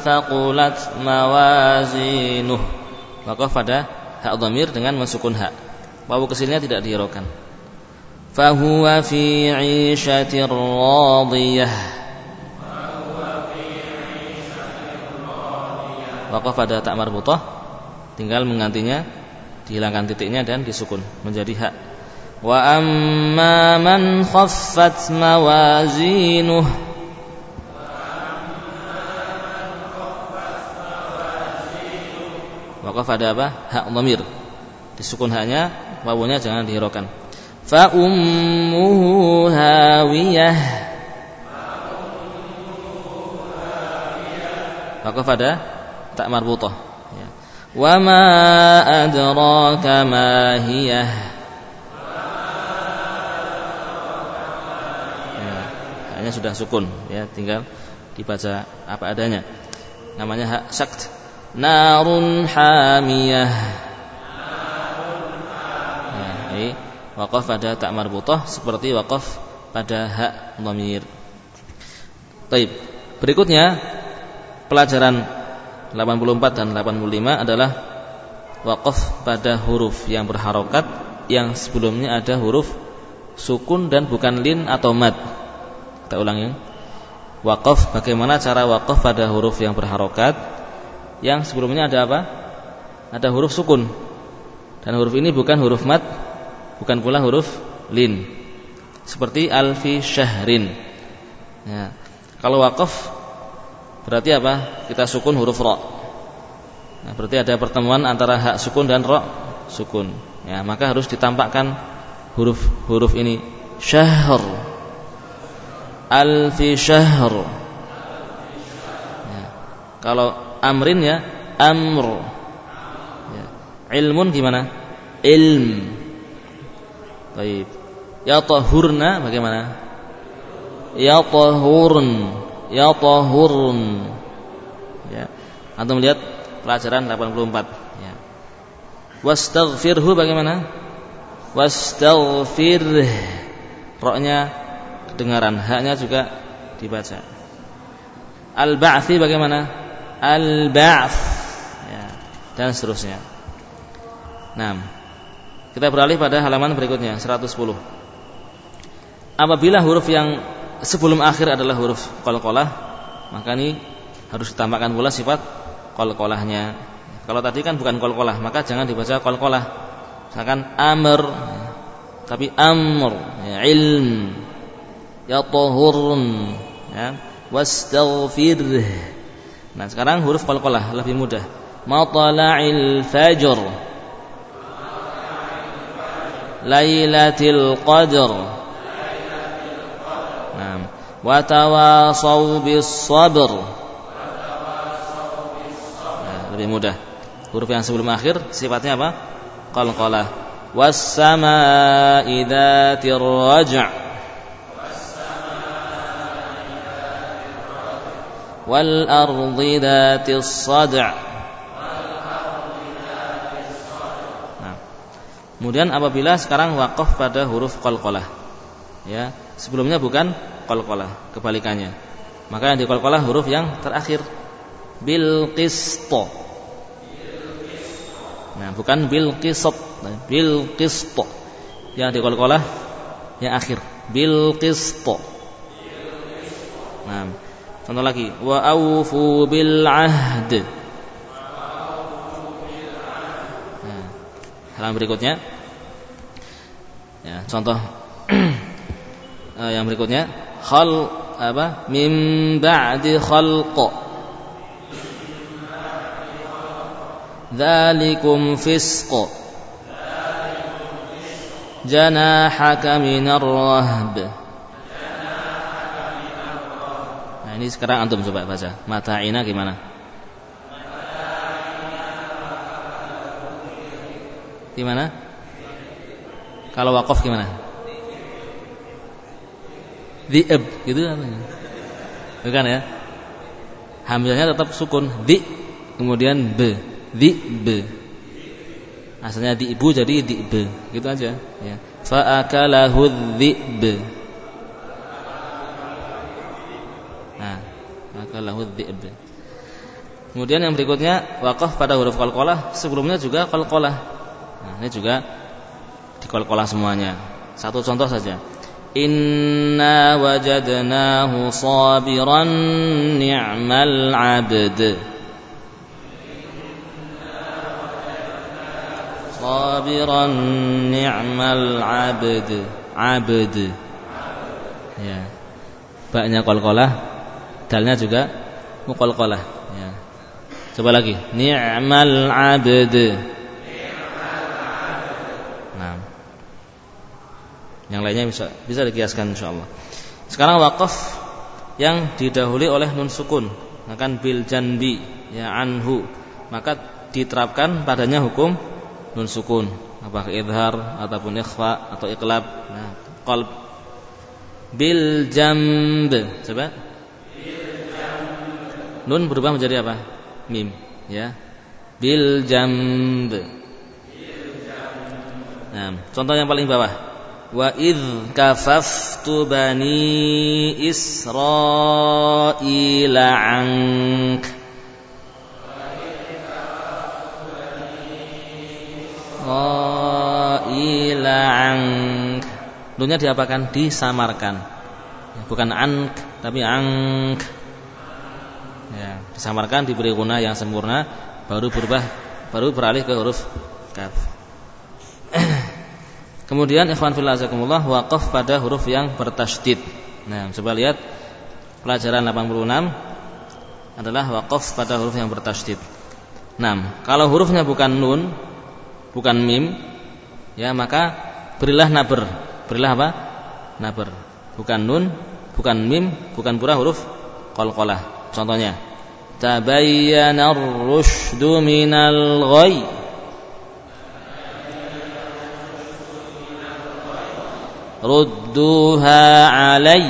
thaqulat mawazinuh. Maka pada hak dhamir dengan mensukun hak. Wawu ke sininya tidak dihiraukan. Fahuwa fi 'ishatir radiyah. Wakaf pada tak marbutah tinggal menggantinya dihilangkan titiknya dan disukun menjadi hak. Wa amma man khaffat mawazinuh. Wakaf pada apa? Hak dhamir disukun haknya wawunya jangan dihiraukan. Fa ummuhu hawiyah. Wakaf pada tak marbutah ya. wa ma adraka ma hiyah ya, hanya sudah sukun ya tinggal dibaca apa adanya namanya hak syakt narun hamiyah ya, ini wakaf pada tak marbutah seperti wakaf pada hak dhamir. Baik. Berikutnya pelajaran 84 dan 85 adalah wakaf pada huruf yang berharokat yang sebelumnya ada huruf sukun dan bukan lin atau mad. Kita ulangi. Wakaf bagaimana cara wakaf pada huruf yang berharokat yang sebelumnya ada apa? Ada huruf sukun. Dan huruf ini bukan huruf mad, bukan pula huruf lin. seperti alfi syahrin. Ya. Kalau wakaf berarti apa? Kita sukun huruf ra. Nah, berarti ada pertemuan antara hak sukun dan ra sukun. Ya, maka harus ditampakkan huruf-huruf ini syahr. Alfi syahr. Ya. Kalau amrin ya amr. Ya. Ilmun gimana? Ilm. Baik. Ya tahurna bagaimana? Ya tahurun. Ya tahurun. Ya. Antum melihat pelajaran 84 ya. Wastaghfirhu bagaimana? Wastaghfir. Roknya kedengaran, haknya juga dibaca. Al-ba'thi bagaimana? Al-ba'th. Ya. Dan seterusnya. Nah, kita beralih pada halaman berikutnya 110. Apabila huruf yang sebelum akhir adalah huruf qalqalah, maka ini harus ditambahkan pula sifat qalqalahnya. Kalau tadi kan bukan qalqalah, maka jangan dibaca qalqalah. Misalkan amr tapi amr, ya, ilm, ya tahurun, ya, wastaghfir. Nah, sekarang huruf qalqalah lebih mudah. Matala'il fajr Lailatul Qadr. Nah, wa tawasau bis sabr. Nah, lebih mudah. Huruf yang sebelum akhir sifatnya apa? Qalqalah. Was samaa'i dzatir raj'. Wal ardi dzatis sad'. Kemudian apabila sekarang wakaf pada huruf qalqalah. Ya, sebelumnya bukan qalqalah, kebalikannya. Maka yang di qalqalah huruf yang terakhir bil qisto. Nah, bukan bil nah, bil qisto. Yang di qalqalah yang akhir bil qisto. Nah, contoh lagi wa aufu bil ahd. halaman berikutnya ya contoh <clears throat> eh, yang berikutnya khal apa? Mim ba'di khalq. Dzalikum fisq. Janahaka minar rahb. Nah ini sekarang antum coba baca. Mata'ina gimana? Gimana? Kalau wakaf gimana? Di'ab gitu apa? Bukan ya? Hamzahnya tetap sukun. Di kemudian b. Di b. Asalnya di ibu jadi di b. Gitu aja ya. Fa akalahu dhi'b nah akalahu dhi'b kemudian yang berikutnya wakaf pada huruf qalqalah sebelumnya juga qalqalah Nah, ini juga dikol-kolah semuanya. Satu contoh saja. Inna wajadnahu sabiran ni'mal 'abd. Sabiran ni'mal 'abd. 'Abd. Ya. Baknya kol-kolah, dalnya juga mukol-kolah. Ya. Coba lagi. Ni'mal 'abd. Yang lainnya bisa bisa dikiaskan insyaallah. Sekarang wakaf yang didahului oleh nun sukun akan bil janbi ya anhu. Maka diterapkan padanya hukum nun sukun. Apakah idhar ataupun ikhfa atau iqlab nah qalb. Bil jamb coba. Nun berubah menjadi apa? Mim ya. Bil jamb. Nah contoh yang paling bawah Idh kafaftu bani Israila ank. Israila ank. Dunia diapakan? Disamarkan. Bukan ank Tapi ank. Ya, Disamarkan diberi guna yang sempurna Baru berubah Baru beralih ke huruf kaf Kemudian ikhwan fillah azakumullah waqaf pada huruf yang bertasydid. Nah, coba lihat pelajaran 86 adalah waqaf pada huruf yang bertasydid. Nah, kalau hurufnya bukan nun, bukan mim, ya maka berilah naber. Berilah apa? Naber. Bukan nun, bukan mim, bukan pura huruf qalqalah. Contohnya, tabayyana ar-rusydu minal ghayy ردوها علي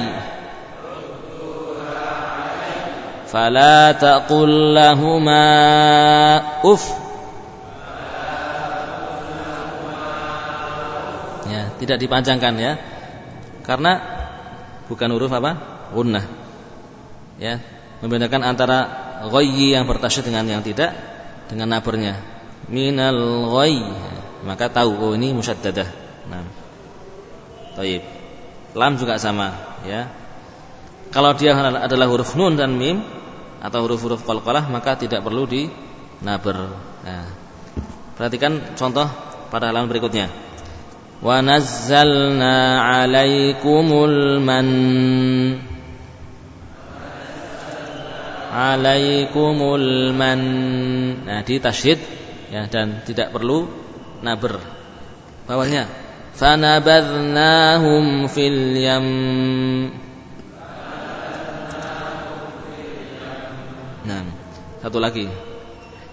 فلا تقل لهما أف ya tidak dipanjangkan ya karena bukan huruf apa gunnah ya membedakan antara ghayyi yang bertasyad dengan yang tidak dengan nabernya minal ghayy maka tahu oh ini musyaddadah nah Taib. Lam juga sama, ya. Kalau dia adalah huruf nun dan mim atau huruf-huruf qalqalah maka tidak perlu di naber. Nah, perhatikan contoh pada halaman berikutnya. Wa nazzalna 'alaikumul man alaikumul man nah di tasydid ya dan tidak perlu naber bawahnya فنبذناهم في اليم Nah, satu lagi.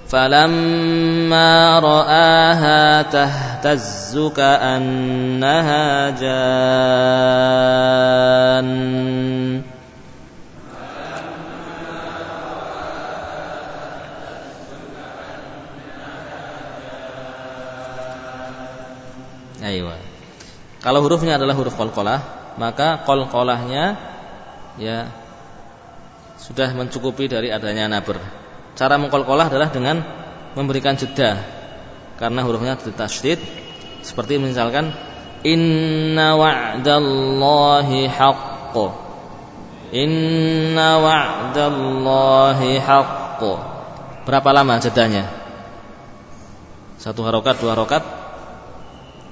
فلما رآها تهتز كأنها جان Ayo. Kalau hurufnya adalah huruf qalqalah, maka qalqalahnya ya sudah mencukupi dari adanya naber. Cara mengkolkolah adalah dengan memberikan jeda. Karena hurufnya ditasydid seperti misalkan inna wa'dallahi haqqo. Inna wa'dallahi haqqo. Berapa lama jedanya? Satu harokat dua harokat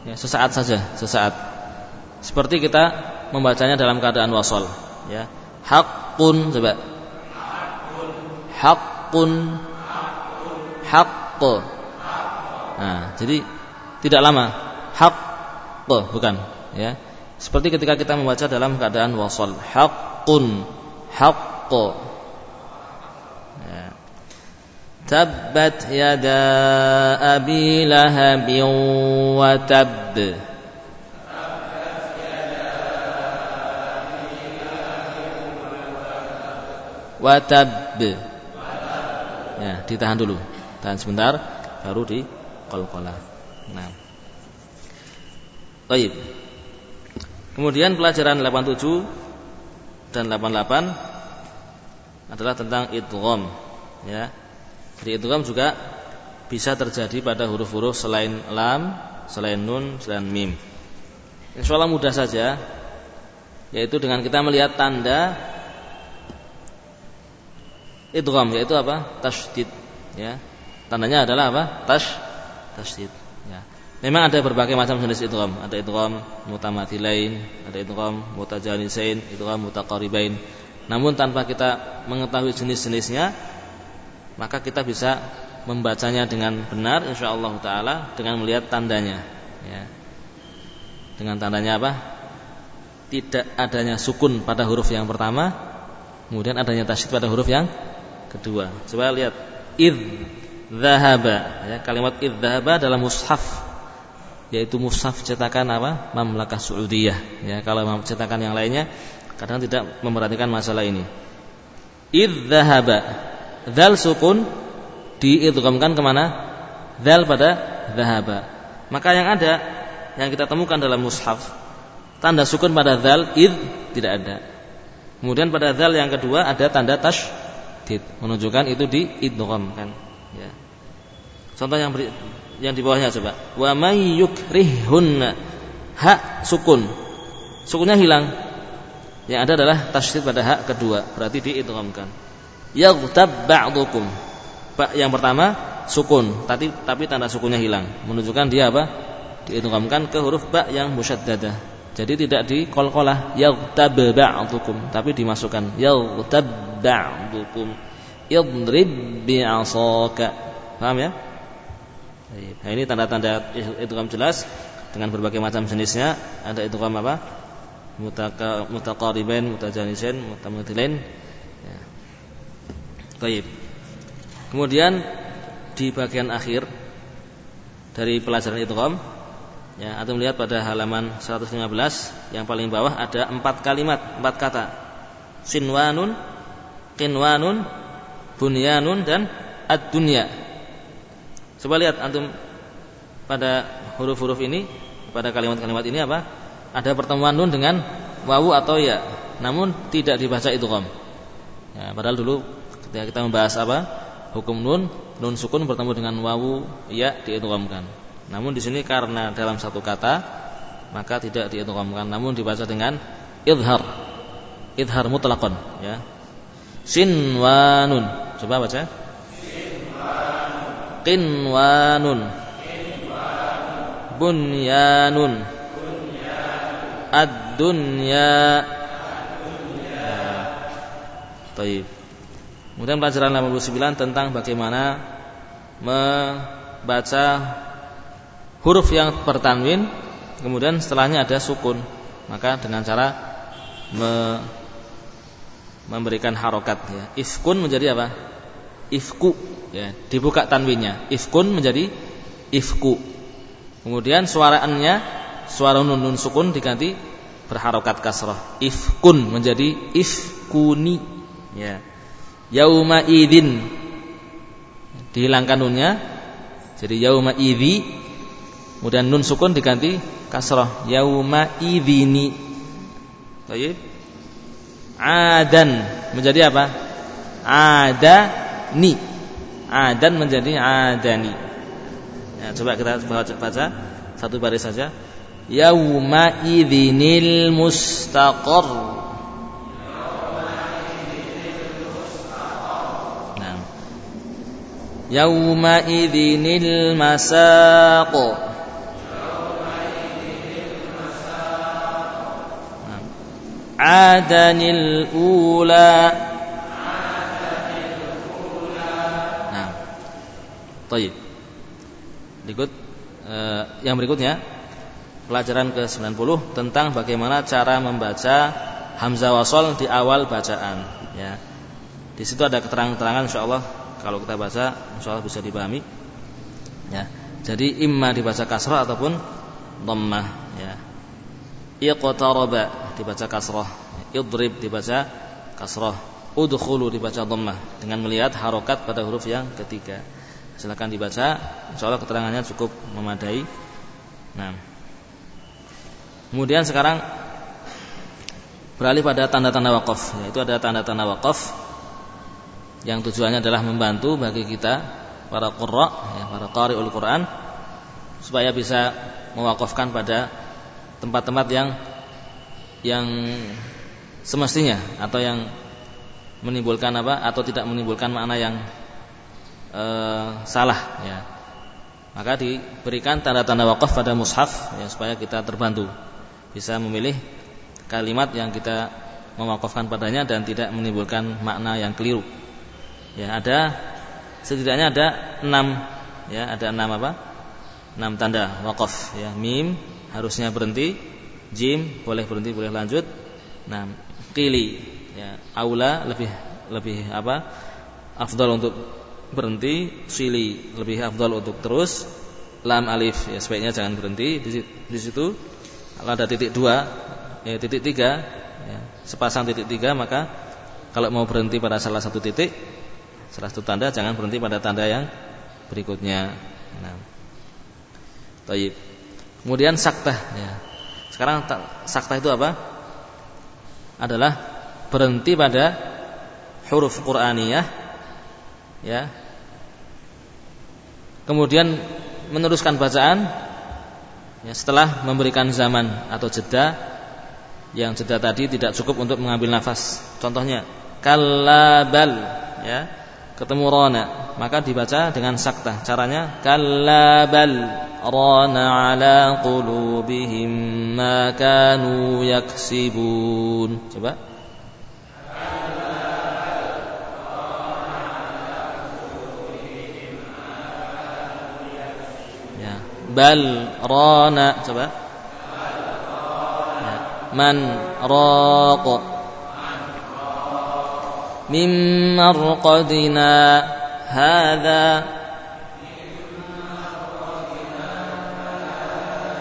ya, sesaat saja, sesaat. Seperti kita membacanya dalam keadaan wasol, ya. Hakun coba. Hakun. Haqqu. Nah, jadi tidak lama. Haqqu bukan, ya. Seperti ketika kita membaca dalam keadaan wasol, Hakun. Haqqu. تبت يدا أبي لهب وتب watab ya ditahan dulu tahan sebentar baru di qalqalah nah baik kemudian pelajaran 87 dan 88 adalah tentang idgham ya jadi idgham juga bisa terjadi pada huruf-huruf selain lam, selain nun, selain mim. Insya Allah mudah saja, yaitu dengan kita melihat tanda idgham yaitu apa? Tasydid. Ya. Tandanya adalah apa? Tash tasydid. Ya. Memang ada berbagai macam jenis idgham. Ada idgham mutamathilain, ada idgham mutajanisain, idgham mutaqaribain. Namun tanpa kita mengetahui jenis-jenisnya, maka kita bisa membacanya dengan benar insyaallah taala dengan melihat tandanya ya. Dengan tandanya apa? Tidak adanya sukun pada huruf yang pertama, kemudian adanya tasydid pada huruf yang kedua. Coba lihat id dhahaba ya, kalimat id dhahaba dalam mushaf yaitu mushaf cetakan apa? Mamlakah Saudiyah ya. Kalau cetakan yang lainnya kadang tidak memperhatikan masalah ini. Id dhahaba Dal sukun diidghamkan ke mana? Dal pada dhahaba. Maka yang ada yang kita temukan dalam mushaf tanda sukun pada dal id tidak ada. Kemudian pada dal yang kedua ada tanda tasydid menunjukkan itu diidghamkan ya. Contoh yang beri, yang di bawahnya coba. Wa may yukrihunna hak sukun. Sukunnya hilang. Yang ada adalah tasydid pada hak kedua, berarti diidghamkan yaghtab ba'dukum. Pak yang pertama sukun, tapi tapi tanda sukunnya hilang, menunjukkan dia apa? diidghamkan ke huruf ba yang musyaddadah. Jadi tidak di qalqalah yaghtab ba'dukum tapi dimasukkan yaghtab ba'dukum idrib bi'asaka. Paham ya? Nah, ini tanda-tanda idgham jelas dengan berbagai macam jenisnya. Ada idgham apa? Mutaqaribain, mutajanisain. Baik. Kemudian di bagian akhir dari pelajaran idgham ya atau melihat pada halaman 115 yang paling bawah ada empat kalimat, empat kata. Sinwanun, qinwanun, bunyanun dan ad-dunya. Coba lihat antum pada huruf-huruf ini, pada kalimat-kalimat ini apa? Ada pertemuan nun dengan wawu atau ya. Namun tidak dibaca idgham. Ya, padahal dulu ketika kita membahas apa? Hukum nun nun sukun bertemu dengan wawu ya diidghamkan. Namun di sini karena dalam satu kata maka tidak diidghamkan namun dibaca dengan idhar. Idhar mutlaqan ya. Sinwanun. Coba baca. Sinwanun. Qinwanun. Bunyanun. Ad-dunya. Ad-dunya. Taib. Kemudian pelajaran 89 tentang bagaimana membaca huruf yang bertanwin kemudian setelahnya ada sukun. Maka dengan cara me memberikan harokat ya. Ifkun menjadi apa? Ifku ya, dibuka tanwinnya. Ifkun menjadi ifku. Kemudian suaraannya suara nun nun sukun diganti berharokat kasrah. Ifkun menjadi ifkuni ya yauma idin dihilangkan nunnya jadi yauma idhi kemudian nun sukun diganti kasrah yauma idini Baik. Adan menjadi apa? Adani. Adan menjadi adani. Ya, coba kita baca, baca satu baris saja. Yauma idinil mustaqar يومئذ المساق عدن الأولى Nah. Taib. Berikut eh, yang berikutnya pelajaran ke-90 tentang bagaimana cara membaca hamzah wasol di awal bacaan ya. Di situ ada keterangan-keterangan insyaallah kalau kita baca insyaallah bisa dipahami. Ya. Jadi imma dibaca kasrah ataupun dhammah ya. Iqtaraba dibaca kasrah, idrib dibaca kasrah, udkhulu dibaca dhammah dengan melihat harokat pada huruf yang ketiga. Silakan dibaca, insyaallah keterangannya cukup memadai. Nah. Kemudian sekarang beralih pada tanda-tanda wakaf, yaitu ada tanda-tanda wakaf yang tujuannya adalah membantu bagi kita para qurra ya, para qari'ul Quran supaya bisa mewakafkan pada tempat-tempat yang yang semestinya atau yang menimbulkan apa atau tidak menimbulkan makna yang e, salah ya. Maka diberikan tanda-tanda wakaf pada mushaf ya, supaya kita terbantu bisa memilih kalimat yang kita mewakafkan padanya dan tidak menimbulkan makna yang keliru Ya, ada setidaknya ada enam ya, ada enam apa? Enam tanda wakaf ya. Mim harusnya berhenti, jim boleh berhenti, boleh lanjut. Nah, kili ya, aula lebih lebih apa? Afdal untuk berhenti, sili lebih afdal untuk terus. Lam alif ya sebaiknya jangan berhenti di, di situ. Kalau ada titik dua, ya titik tiga, ya, sepasang titik tiga maka kalau mau berhenti pada salah satu titik Salah satu tanda jangan berhenti pada tanda yang berikutnya. Nah. Taib. Kemudian sakta. Ya. Sekarang sakta itu apa? Adalah berhenti pada huruf Qur'aniyah ya. Kemudian meneruskan bacaan ya, setelah memberikan zaman atau jeda yang jeda tadi tidak cukup untuk mengambil nafas. Contohnya kalabal ya ketemu rona maka dibaca dengan sakta. Caranya kallabal rana ala qulubihim ma kanu yaksibun. Coba. Ya. Bal rana coba. Ya. man raq من مرقدنا هذا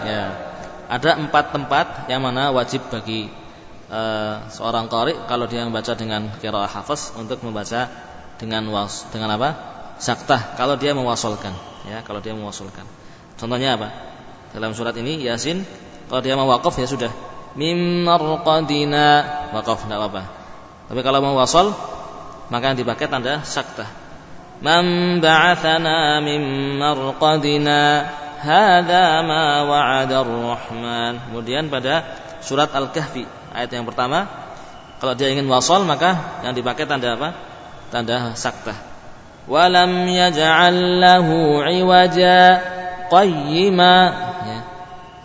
ya ada empat tempat yang mana wajib bagi uh, seorang qari kalau dia membaca dengan qiraah hafiz untuk membaca dengan was dengan apa saktah kalau dia mewasolkan ya kalau dia mewasolkan contohnya apa dalam surat ini yasin kalau dia mau wakaf ya sudah mim marqadina wakaf tidak apa-apa tapi kalau mau wasol maka yang dipakai tanda sakta. Man ba'athana min marqadina hadza ma wa'ada ar-rahman. Kemudian pada surat Al-Kahfi ayat yang pertama kalau dia ingin wasal maka yang dipakai tanda apa? Tanda sakta. Walam yaj'al lahu 'iwaja qayyima. Ya.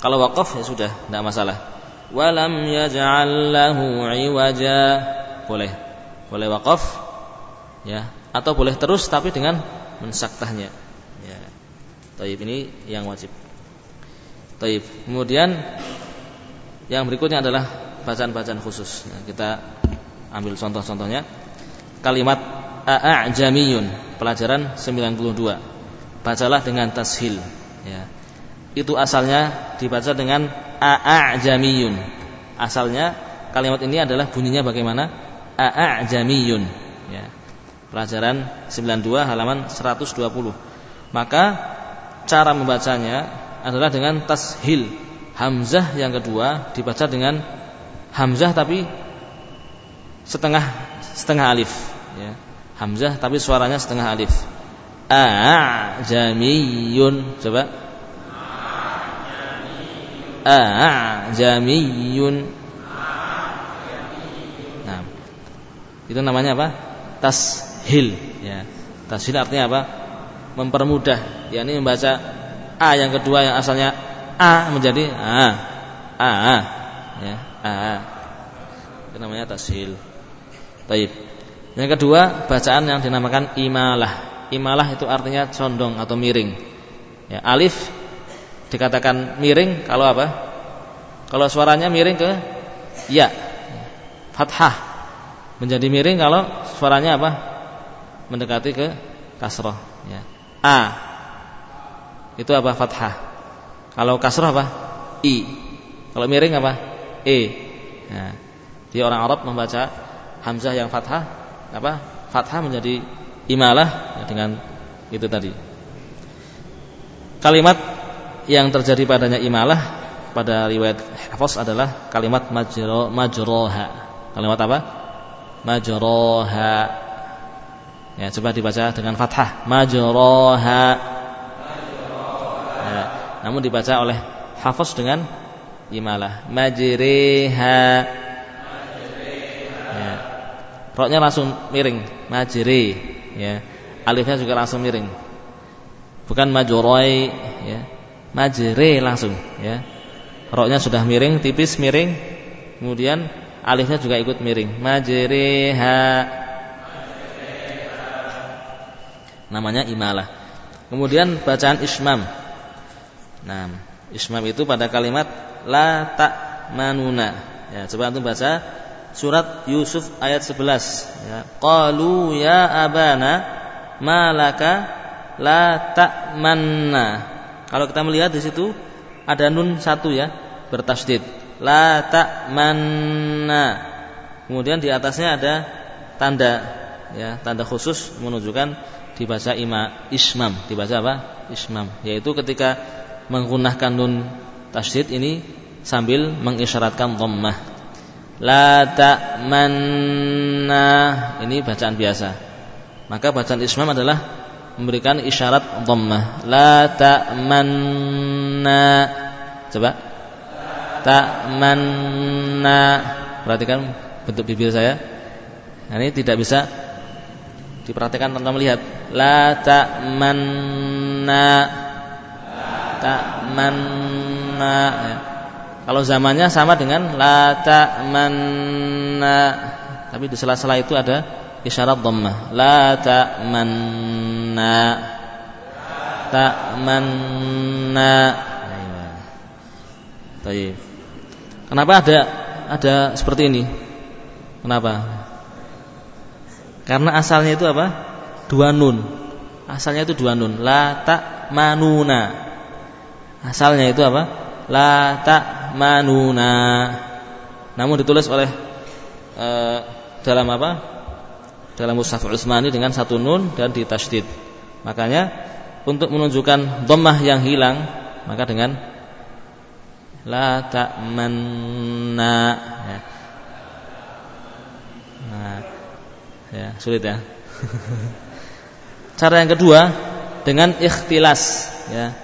Kalau wakaf ya sudah, tidak masalah. Walam yaj'al lahu 'iwaja. Boleh. Boleh wakaf ya. Atau boleh terus tapi dengan mensaktahnya. Ya. Taib ini yang wajib. Taib. Kemudian yang berikutnya adalah bacaan-bacaan khusus. Nah, kita ambil contoh-contohnya. Kalimat a'ajamiyun pelajaran 92 bacalah dengan tashil. Ya. Itu asalnya dibaca dengan a'ajamiyun asalnya kalimat ini adalah bunyinya bagaimana? A'ajamiyun ya pelajaran 92 halaman 120. Maka cara membacanya adalah dengan tashil. Hamzah yang kedua dibaca dengan hamzah tapi setengah setengah alif ya. Hamzah tapi suaranya setengah alif. A jamiyun coba. A jamiyun. Nah, itu namanya apa? Tas tashil ya. Tashil artinya apa? Mempermudah, yakni membaca a yang kedua yang asalnya a menjadi a. A, a. ya, a. Itu namanya tashil. Taib. Yang kedua, bacaan yang dinamakan imalah. Imalah itu artinya condong atau miring. Ya, alif dikatakan miring kalau apa? Kalau suaranya miring ke ya. Fathah. Menjadi miring kalau suaranya apa? Mendekati ke kasroh ya. A. Itu apa? Fathah. Kalau kasroh apa? I. Kalau miring apa? E. Nah, dia orang Arab membaca hamzah yang fathah apa? Fathah menjadi imalah ya, dengan itu tadi. Kalimat yang terjadi padanya imalah pada riwayat Hafiz adalah kalimat majro majroha. Kalimat apa? Majroha Ya, coba dibaca dengan fathah. Majroha. Ya, namun dibaca oleh hafaz dengan imalah. Majriha. Ya. Roknya langsung miring. Majri. Ya. Alifnya juga langsung miring. Bukan majroi. Ya. Majri langsung. Ya. Roknya sudah miring, tipis miring. Kemudian alifnya juga ikut miring. Majriha namanya imalah. Kemudian bacaan ismam. Nah, ismam itu pada kalimat la tak manuna. Ya, coba antum baca surat Yusuf ayat 11 ya. Qalu ya abana malaka la tak manna. Kalau kita melihat di situ ada nun satu ya, bertasdid. La tak manna. Kemudian di atasnya ada tanda ya, tanda khusus menunjukkan dibaca ima ismam. Dibaca apa? Ismam. Yaitu ketika menggunakan nun tasydid ini sambil mengisyaratkan dhammah. La ta'manna. Ini bacaan biasa. Maka bacaan ismam adalah memberikan isyarat dhammah. La ta'manna. Coba. Ta'manna. Perhatikan bentuk bibir saya. Ini tidak bisa Diperhatikan tanpa melihat. La ta'manna. Ta'manna. Ya. Kalau zamannya sama dengan la ta'manna. Tapi di sela-sela itu ada isyarat dhammah. La ta'manna. Ta'manna. Kenapa ada ada seperti ini? Kenapa? Karena asalnya itu apa? Dua nun. Asalnya itu dua nun. La tak manuna. Asalnya itu apa? La tak manuna. Namun ditulis oleh e, dalam apa? Dalam mushaf Utsmani dengan satu nun dan ditasydid. Makanya untuk menunjukkan dhammah yang hilang maka dengan la ta'manna ya. Nah, Ya, sulit ya. <laughs> Cara yang kedua dengan ikhtilas ya.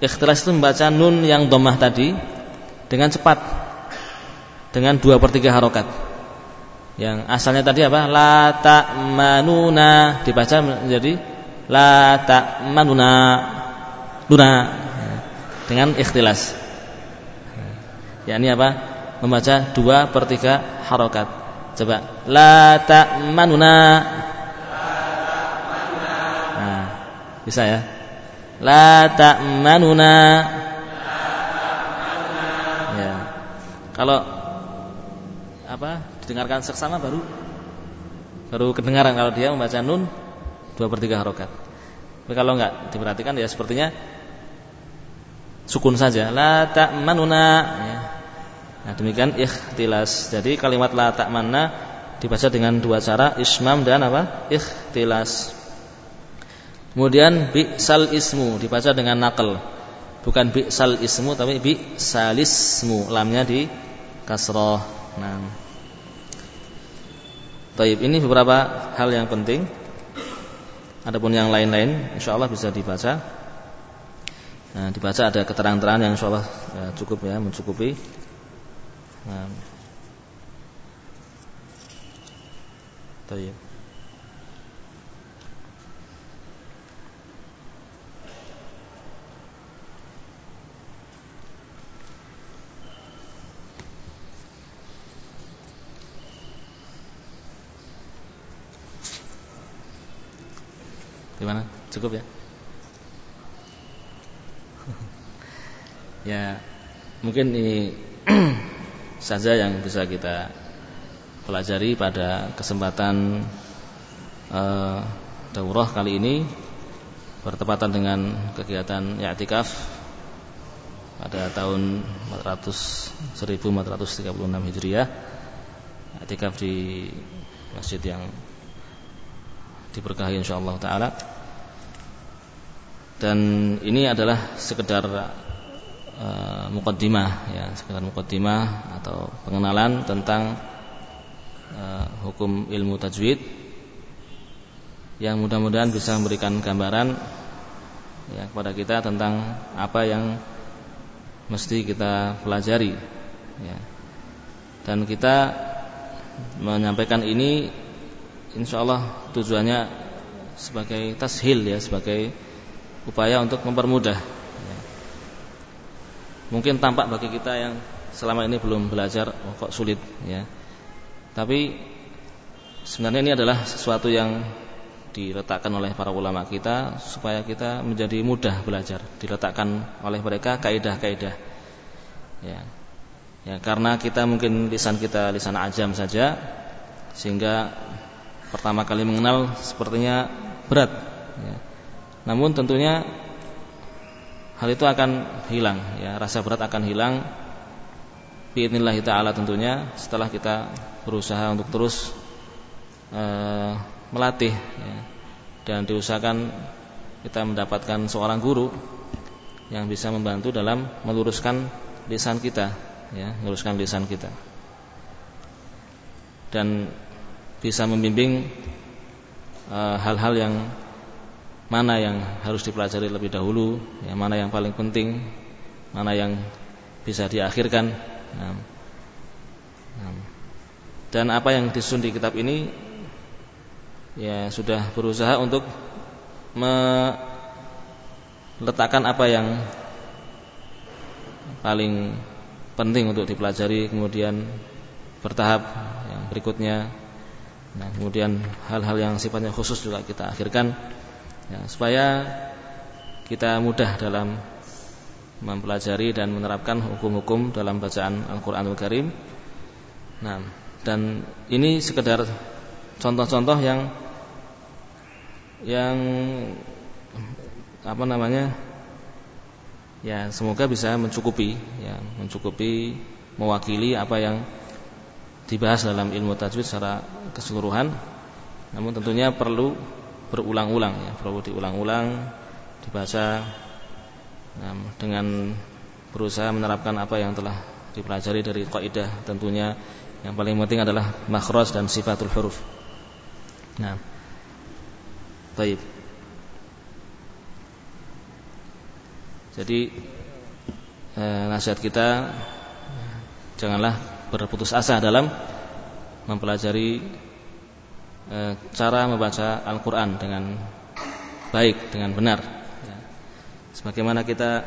Ikhtilas itu membaca nun yang domah tadi dengan cepat dengan dua per tiga harokat. Yang asalnya tadi apa? La manuna dibaca menjadi la manuna luna dengan ikhtilas. Ya ini apa? Membaca dua per tiga harokat. Coba la ta'manuna. Nah, bisa ya? La ta'manuna. Ya. Kalau apa? Didengarkan seksama baru baru kedengaran kalau dia membaca nun dua per tiga harokat. Tapi kalau enggak diperhatikan ya sepertinya sukun saja. La ta'manuna. Ya. Nah, demikian ikhtilas. Jadi kalimat la ta'manna dibaca dengan dua cara, ismam dan apa? Ikhtilas. Kemudian bi'sal ismu dibaca dengan nakal. Bukan bi'sal ismu tapi bi'salismu. Lamnya di kasroh. Nah. Taib ini beberapa hal yang penting. Adapun yang lain-lain insyaallah bisa dibaca. Nah, dibaca ada keterangan-keterangan yang insyaallah ya, cukup ya mencukupi Nah. Gimana? Cukup ya? <laughs> ya, mungkin ini <clears throat> saja yang bisa kita pelajari pada kesempatan uh, daurah kali ini bertepatan dengan kegiatan i'tikaf pada tahun 400 1436 Hijriah. I'tikaf di masjid yang diberkahi insyaallah taala. Dan ini adalah sekedar uh, mukaddimah ya sekedar mukaddimah atau pengenalan tentang uh, hukum ilmu tajwid yang mudah-mudahan bisa memberikan gambaran ya kepada kita tentang apa yang mesti kita pelajari ya. dan kita menyampaikan ini insya Allah tujuannya sebagai tashil ya sebagai upaya untuk mempermudah Mungkin tampak bagi kita yang selama ini belum belajar oh kok sulit ya. Tapi sebenarnya ini adalah sesuatu yang diletakkan oleh para ulama kita supaya kita menjadi mudah belajar. Diletakkan oleh mereka kaidah-kaidah. Ya. Ya, karena kita mungkin lisan kita lisan ajam saja sehingga pertama kali mengenal sepertinya berat ya. Namun tentunya hal itu akan hilang ya. Rasa berat akan hilang. Biidznillah taala tentunya setelah kita berusaha untuk terus e, melatih ya, dan diusahakan kita mendapatkan seorang guru yang bisa membantu dalam meluruskan lisan kita ya meluruskan lisan kita. Dan bisa membimbing eh, hal-hal e, yang mana yang harus dipelajari lebih dahulu, yang mana yang paling penting, mana yang bisa diakhirkan. Nah, nah. Dan apa yang disusun di kitab ini ya sudah berusaha untuk meletakkan apa yang paling penting untuk dipelajari kemudian bertahap yang berikutnya nah kemudian hal-hal yang sifatnya khusus juga kita akhirkan ya, supaya kita mudah dalam mempelajari dan menerapkan hukum-hukum dalam bacaan Al-Qur'anul Karim. Nah, dan ini sekedar contoh-contoh yang yang apa namanya ya semoga bisa mencukupi ya mencukupi mewakili apa yang dibahas dalam ilmu tajwid secara keseluruhan namun tentunya perlu berulang-ulang ya perlu diulang-ulang dibaca nah, dengan berusaha menerapkan apa yang telah dipelajari dari kaidah tentunya. Yang paling penting adalah makhraj dan sifatul huruf. Nah baik. Jadi eh, nasihat kita janganlah berputus asa dalam mempelajari eh, cara membaca Al-Qur'an dengan baik, dengan benar. Ya. Sebagaimana kita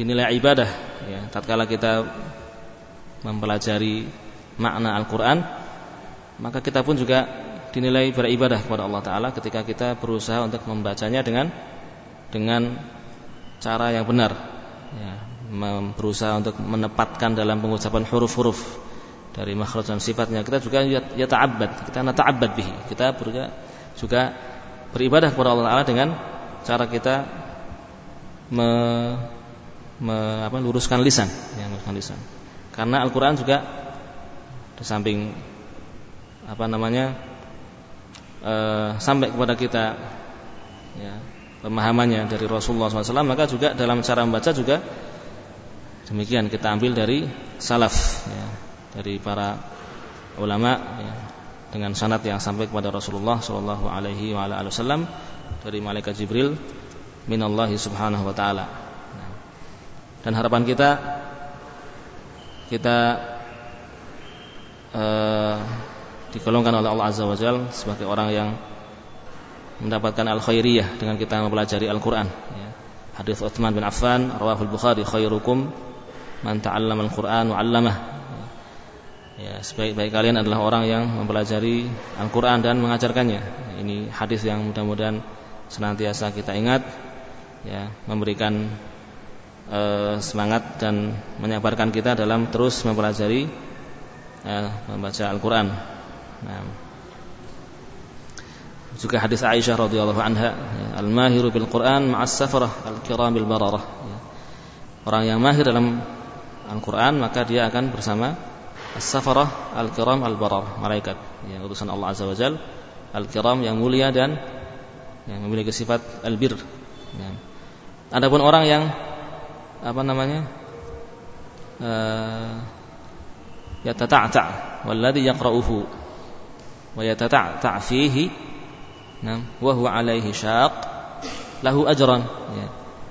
dinilai ibadah ya, tatkala kita mempelajari makna Al-Qur'an, maka kita pun juga dinilai beribadah kepada Allah taala ketika kita berusaha untuk membacanya dengan dengan cara yang benar ya, berusaha untuk menepatkan dalam pengucapan huruf-huruf dari makhraj dan sifatnya. Kita juga ya, ya ta'abbad kita nata'abbad bihi. Kita juga juga beribadah kepada Allah Taala dengan cara kita me, me, apa, luruskan lisan. Ya, luruskan lisan. Karena Al-Qur'an juga di samping apa namanya e, sampai kepada kita ya, pemahamannya dari Rasulullah SAW maka juga dalam cara membaca juga demikian kita ambil dari salaf ya, dari para ulama ya, dengan sanad yang sampai kepada Rasulullah Shallallahu Alaihi Wasallam dari malaikat Jibril minallahi subhanahu wa taala dan harapan kita kita digolongkan oleh Allah Azza wa Jalla sebagai orang yang mendapatkan al khairiyah dengan kita mempelajari Al-Qur'an ya. Hadis Utsman bin Affan rawahul Bukhari khairukum man ta'allama Al-Qur'an wa 'allamah. Ya, sebaik-baik kalian adalah orang yang mempelajari Al-Qur'an dan mengajarkannya. Ini hadis yang mudah-mudahan senantiasa kita ingat ya, memberikan eh, semangat dan menyabarkan kita dalam terus mempelajari eh, membaca Al-Qur'an. Nah, juga hadis Aisyah radhiyallahu anha ya, al-mahiru bil Quran ma'as safarah al-kiramil bararah ya. orang yang mahir dalam Al-Quran maka dia akan bersama as-safarah al-kiram al-barar. Malaikat. Ya, utusan Allah azza wajal al-kiram yang mulia dan yang memiliki sifat al-bir. Ya. adapun orang yang apa namanya uh, yatata'ta' walladhi yaqra'uhu. Wa yatata'ta' fihi. Nah, wa huwa alaihi syaq. Lahu ajran. Ya.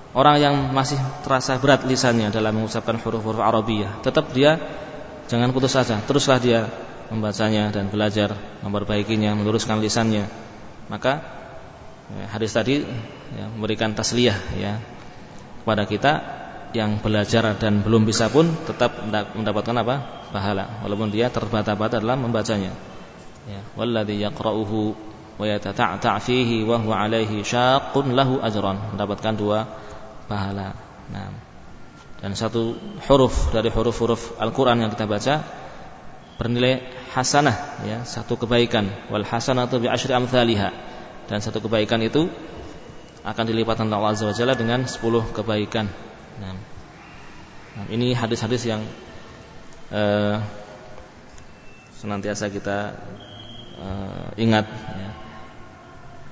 Orang yang masih terasa berat lisannya dalam mengucapkan huruf-huruf Arabiyah, tetap dia jangan putus asa, teruslah dia membacanya dan belajar memperbaikinya, meluruskan lisannya. Maka ya, hadis tadi ya, memberikan tasliyah ya kepada kita yang belajar dan belum bisa pun tetap mendapatkan apa? pahala walaupun dia terbata-bata dalam membacanya. Ya, walladzi yaqra'uhu wa yatata'ta' fihi wa huwa 'alaihi syaqqun lahu ajran mendapatkan dua pahala. Nah. Dan satu huruf dari huruf-huruf Al-Qur'an yang kita baca bernilai hasanah ya, satu kebaikan wal hasanatu bi asyri amsalha. Dan satu kebaikan itu akan dilipat oleh Allah Azza wa dengan 10 kebaikan. Nah. nah ini hadis-hadis yang uh, senantiasa kita uh, ingat ya.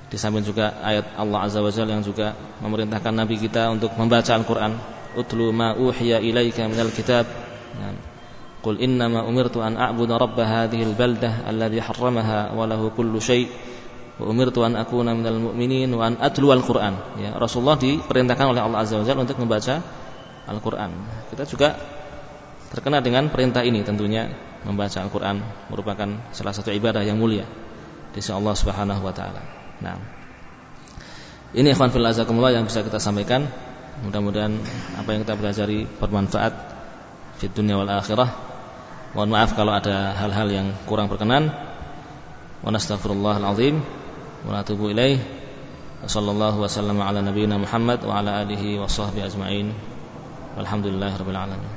Di samping juga ayat Allah Azza wa yang juga memerintahkan Nabi kita untuk membaca Al-Quran. Utlu ma uhiya ilaika minal kitab. Qul innama umirtu an a'budu rabba hadhihi al-baldah alladhi harramaha wa lahu kullu syai' wa umirtu an akuna minal mu'minin wa an atlu al-Quran. Ya, Rasulullah diperintahkan oleh Allah Azza wa Jalla untuk membaca Al-Quran. Kita juga terkena dengan perintah ini tentunya membaca Al-Quran merupakan salah satu ibadah yang mulia sisi Allah Subhanahu wa taala. Nah. Ini ikhwan fillah yang bisa kita sampaikan. Mudah-mudahan apa yang kita pelajari bermanfaat di dunia wal akhirah. Mohon maaf kalau ada hal-hal yang kurang berkenan. Wa nastaghfirullahal azim wa natubu ilaih. Wassallallahu wasallam ala nabiyyina Muhammad wa ala alihi wa sahbihi ajmain. Walhamdulillahirabbil alamin.